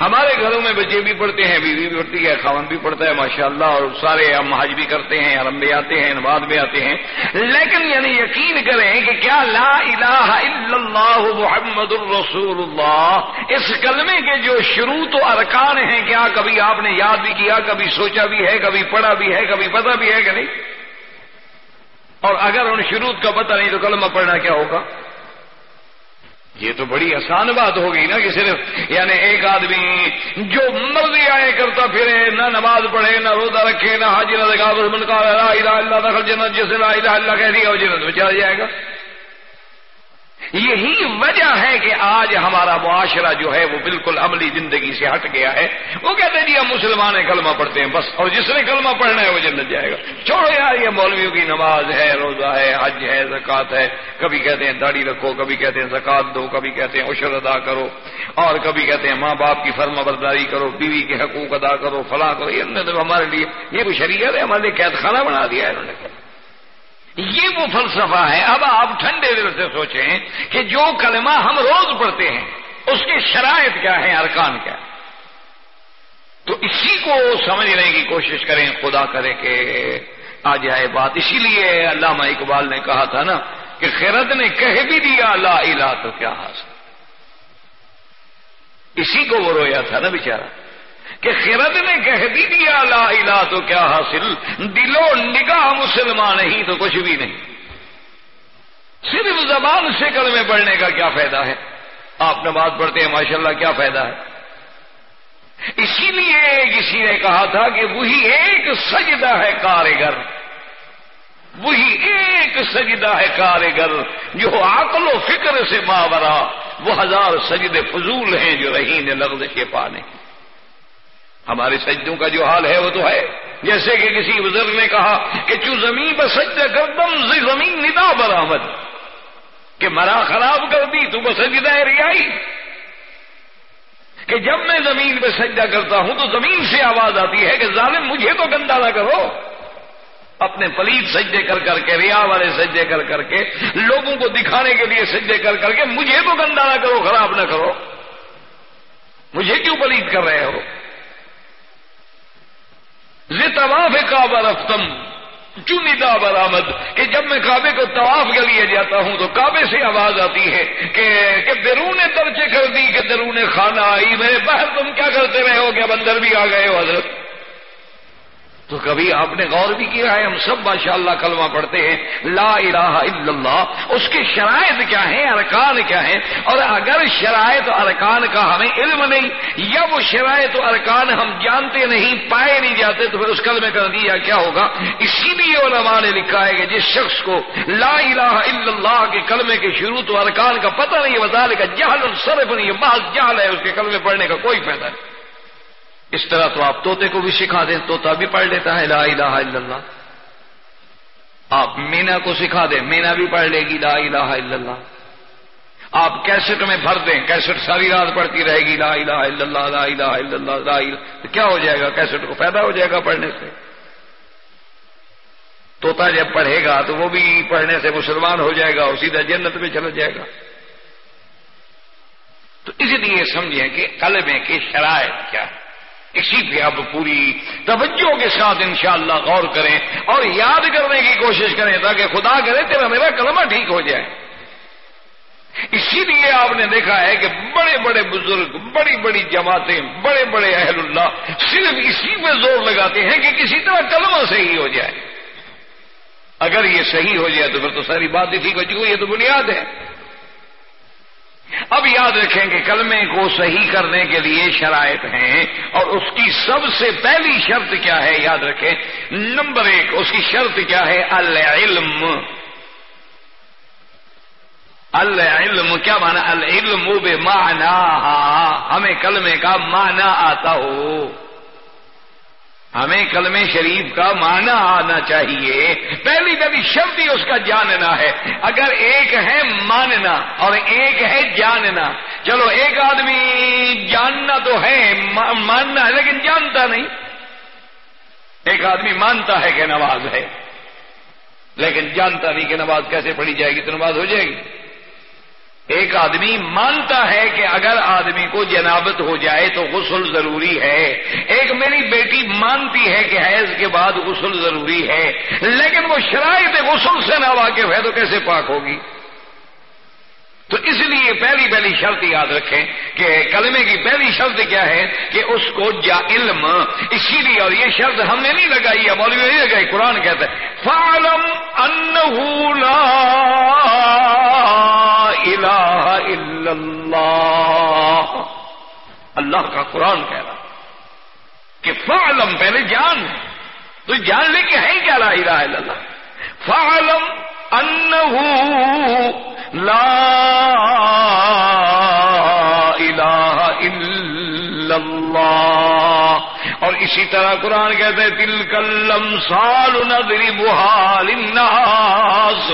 ہمارے گھروں میں بچے بھی پڑھتے ہیں، بیوی بھی پڑھتی ہے خاون بھی پڑھتا ہے ماشاء اللہ اور سارے ہم حج بھی کرتے ہیں، حرم بھی آتے ہیں، نماز بھی آتے ہیں۔ لیکن یعنی یقین کریں کہ کیا لا الہ الا اللہ محمد الرسول اللہ اس کلمے کے جو شروع تو ارکان ہیں، کیا کبھی آپ نے یاد بھی کیا، کبھی سوچا بھی ہے، کبھی پڑھا بھی ہے، کبھی پتہ بھی ہے کہ نہیں؟ اور اگر ان شروع کا پتہ نہیں تو کلمہ پڑھنا کیا ہوگا؟ یہ تو بڑی آسان بات ہوگی نا کہ صرف یعنی ایک آدمی جو مرضی آئے کرتا پھرے، نہ نماز پڑھے، نہ روزہ رکھے، نہ حاجی نہ اللہ، دخل جنت، جس لا الہ اللہ کہہ دیا، وہ جنت میں چلا جائے گا۔ یہی وجہ ہے کہ آج ہمارا معاشرہ جو ہے وہ بالکل عملی زندگی سے ہٹ گیا ہے۔ وہ کہتے ہیں جی ہم مسلمان کلمہ پڑھتے ہیں، بس۔ اور جس نے کلمہ پڑھنا ہے، وہ جنت جائے گا۔ چھوڑو یار، یہ مولویوں کی نماز ہے، روزہ ہے، حج ہے، زکوٰۃ ہے۔ کبھی کہتے ہیں داڑھی رکھو، کبھی کہتے ہیں زکوٰۃ دو، کبھی کہتے ہیں عشر ادا کرو۔ اور کبھی کہتے ہیں ماں باپ کی فرما برداری کرو، بیوی کے حقوق ادا کرو، فلاں کرو۔ یہ ہمارے لیے، یہ بھی شریعت ہے، ہمارے لیے قید خانہ بنا دیا ہے انہوں نے۔ یہ وہ فلسفہ ہے۔ اب آپ ٹھنڈے دل سے سوچیں کہ جو کلمہ ہم روز پڑھتے ہیں، اس کی شرائط کیا ہے ارکان کیا تو اسی کو سمجھنے کی کوشش کریں۔ خدا کرے کہ آ جائے بات۔ اسی لیے علامہ اقبال نے کہا تھا نا کہ خیرت نے کہہ بھی دیا، لا الہ تو کیا حاصل۔ اسی کو وہ رویا تھا نا بیچارہ۔ کہ خرد نے کہہ دی دیا، لا الہ تو کیا حاصل؟ دلو نگاہ مسلمان ہی تو کچھ بھی نہیں۔ صرف زبان سے کلمے پڑھنے کا کیا فائدہ ہے؟ آپ نماز پڑھتے ہیں، ماشاءاللہ کیا فائدہ ہے؟ اسی لیے کسی نے کہا تھا کہ وہی ایک سجدہ ہے کارگر۔ وہی ایک سجدہ ہے کارگر جو عقل و فکر سے ماورا، وہ ہزار سجدے فضول ہیں جو رہی نے لفظ کے پانے۔ ہمارے سجدوں کا جو حال ہے وہ تو ہے۔ جیسے کہ کسی بزرگ نے کہا کہ چو زمین پر سجدہ کردم زمین ندا برآمد۔ کہ مرا خراب کر دی تو وہ سجدہ ریائی۔ کہ جب میں زمین پہ سجدہ کرتا ہوں تو زمین سے آواز آتی ہے کہ ظالم، مجھے تو گندا نہ کرو۔ اپنے پلیت سجدے کر کر کے، ریا والے سجدے کر کر کے، لوگوں کو دکھانے کے لیے سجدے کر کر کے مجھے تو گندا نہ کرو، خراب نہ کرو۔ مجھے کیوں پلیت کر رہے ہو؟ طواف کعبہ رفتم. چنیدا برآمد کہ جب میں کعبے کو طواف کے لیے جاتا ہوں تو کعبے سے آواز آتی ہے کہ کہ درون درجے کر دی کہ درون خانہ آئی میرے باہر تم کیا کرتے رہے ہو کہ اب اندر بھی آ گئے ہو حضرت؟ تو کبھی آپ نے غور بھی کیا ہے، ہم سب ماشاء اللہ کلمہ پڑھتے ہیں، لا الہ الا اللہ، اس کے شرائط کیا ہیں، ارکان کیا ہیں؟ اور اگر شرائط ارکان کا ہمیں علم نہیں، یا وہ شرائط و ارکان ہم جانتے نہیں، پائے نہیں جاتے، تو پھر اس کلمے کا نتیجہ کیا ہوگا؟ اسی لیے علماء نے لکھا ہے کہ جس شخص کو لا الہ الا اللہ کے کلمے کے شروع تو ارکان کا پتہ نہیں ہے کا جہل الصرف نہیں ہے بعض جہل ہے، اس کے کلمے پڑھنے کا کوئی فائدہ نہیں۔ اس طرح تو آپ طوطے کو بھی سکھا دیں توتا بھی پڑھ لیتا ہے، لا الہ الا اللہ۔ آپ مینا کو سکھا دیں، مینا بھی پڑھ لے گی، لا الہ الا اللہ۔ آپ کیسٹ میں بھر دیں، کیسٹ ساری رات پڑھتی رہے گی، لا الہ الا اللہ، لا الہ الا اللہ، لا الہ۔ تو کیا ہو جائے گا؟ کیسٹ کو فائدہ ہو جائے گا پڑھنے سے۔ توتا جب پڑھے گا تو وہ بھی پڑھنے سے مسلمان ہو جائے گا اور سیدھا جنت میں چلا جائے گا۔ تو اس لیے سمجھیں کہ قلبے کی شرائط کیا ہے؟ اسی پہ اب پوری توجہ کے ساتھ انشاءاللہ غور کریں اور یاد کرنے کی کوشش کریں تاکہ خدا کرے تیرا میرا کلمہ ٹھیک ہو جائے۔ اسی لیے آپ نے دیکھا ہے کہ بڑے بڑے بزرگ، بڑی بڑی جماعتیں، بڑے بڑے اہل اللہ صرف اسی پہ زور لگاتے ہیں کہ کسی طرح کلمہ صحیح ہو جائے۔ اگر یہ صحیح ہو جائے تو پھر تو ساری بات ہی ٹھیک ہو چکی، یہ تو بنیاد ہے۔ اب یاد رکھیں کہ کلمے کو صحیح کرنے کے لیے شرائط ہیں اور اس کی سب سے پہلی شرط کیا ہے یاد رکھیں نمبر ایک، اس کی شرط کیا ہے؟ العلم۔ العلم، کیا مانا العلم بے مانا ہمیں کلمے کا معنی آتا ہو۔ ہمیں کلم شریف کا معنی آنا چاہیے۔ پہلی پہلی شبد ہی اس کا جاننا ہے۔ اگر ایک ہے ماننا اور ایک ہے جاننا۔ چلو، ایک آدمی جاننا تو ہے ماننا ہے، لیکن جانتا نہیں۔ ایک آدمی مانتا ہے کہ نماز ہے۔ لیکن جانتا نہیں کہ نماز کیسے پڑھی جائے گی تو نماز ہو جائے گی۔ ایک آدمی مانتا ہے کہ اگر آدمی کو جنابت ہو جائے تو غسل ضروری ہے۔ ایک میری بیٹی مانتی ہے کہ حیض کے بعد غسل ضروری ہے، لیکن وہ شرائط غسل سے نہ واقف ہے تو کیسے پاک ہوگی؟ تو اس لیے پہلی پہلی شرط یاد رکھیں کہ کلمے کی پہلی شرط کیا ہے کہ اس کو جا علم۔ اسی لیے اور یہ شرط ہم نے نہیں لگائی ہے مولوی نہیں لگائی، قرآن کہتا ہے فالم ان الہ الا اللہ اللہ کا قرآن کہہ رہا کہ فعلم، پہلے جان، تو جان لے کے ہے کیا لا الہ الا اللہ؟ فعلم انہو لا اسی طرح قرآن کہتے ہیں تل کلم سال بحال الناس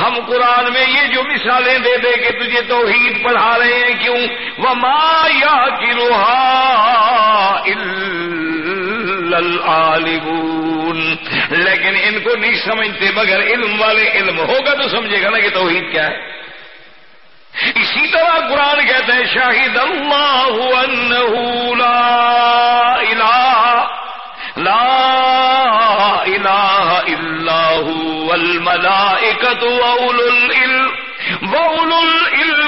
ہم قرآن میں یہ جو مثالیں دے دے کہ تجھے توحید پڑھا رہے ہیں، کیوں؟ وہ مایا کی روحا لیکن ان کو نہیں سمجھتے، مگر علم والے علم ہوگا تو سمجھے گا نا کہ توحید کیا ہے۔ اسی طرح قرآن کہتے ہیں، شاہد اللہ انہو لا الہ لا الہ الا هو والملائکت واولو العلم واولو العلم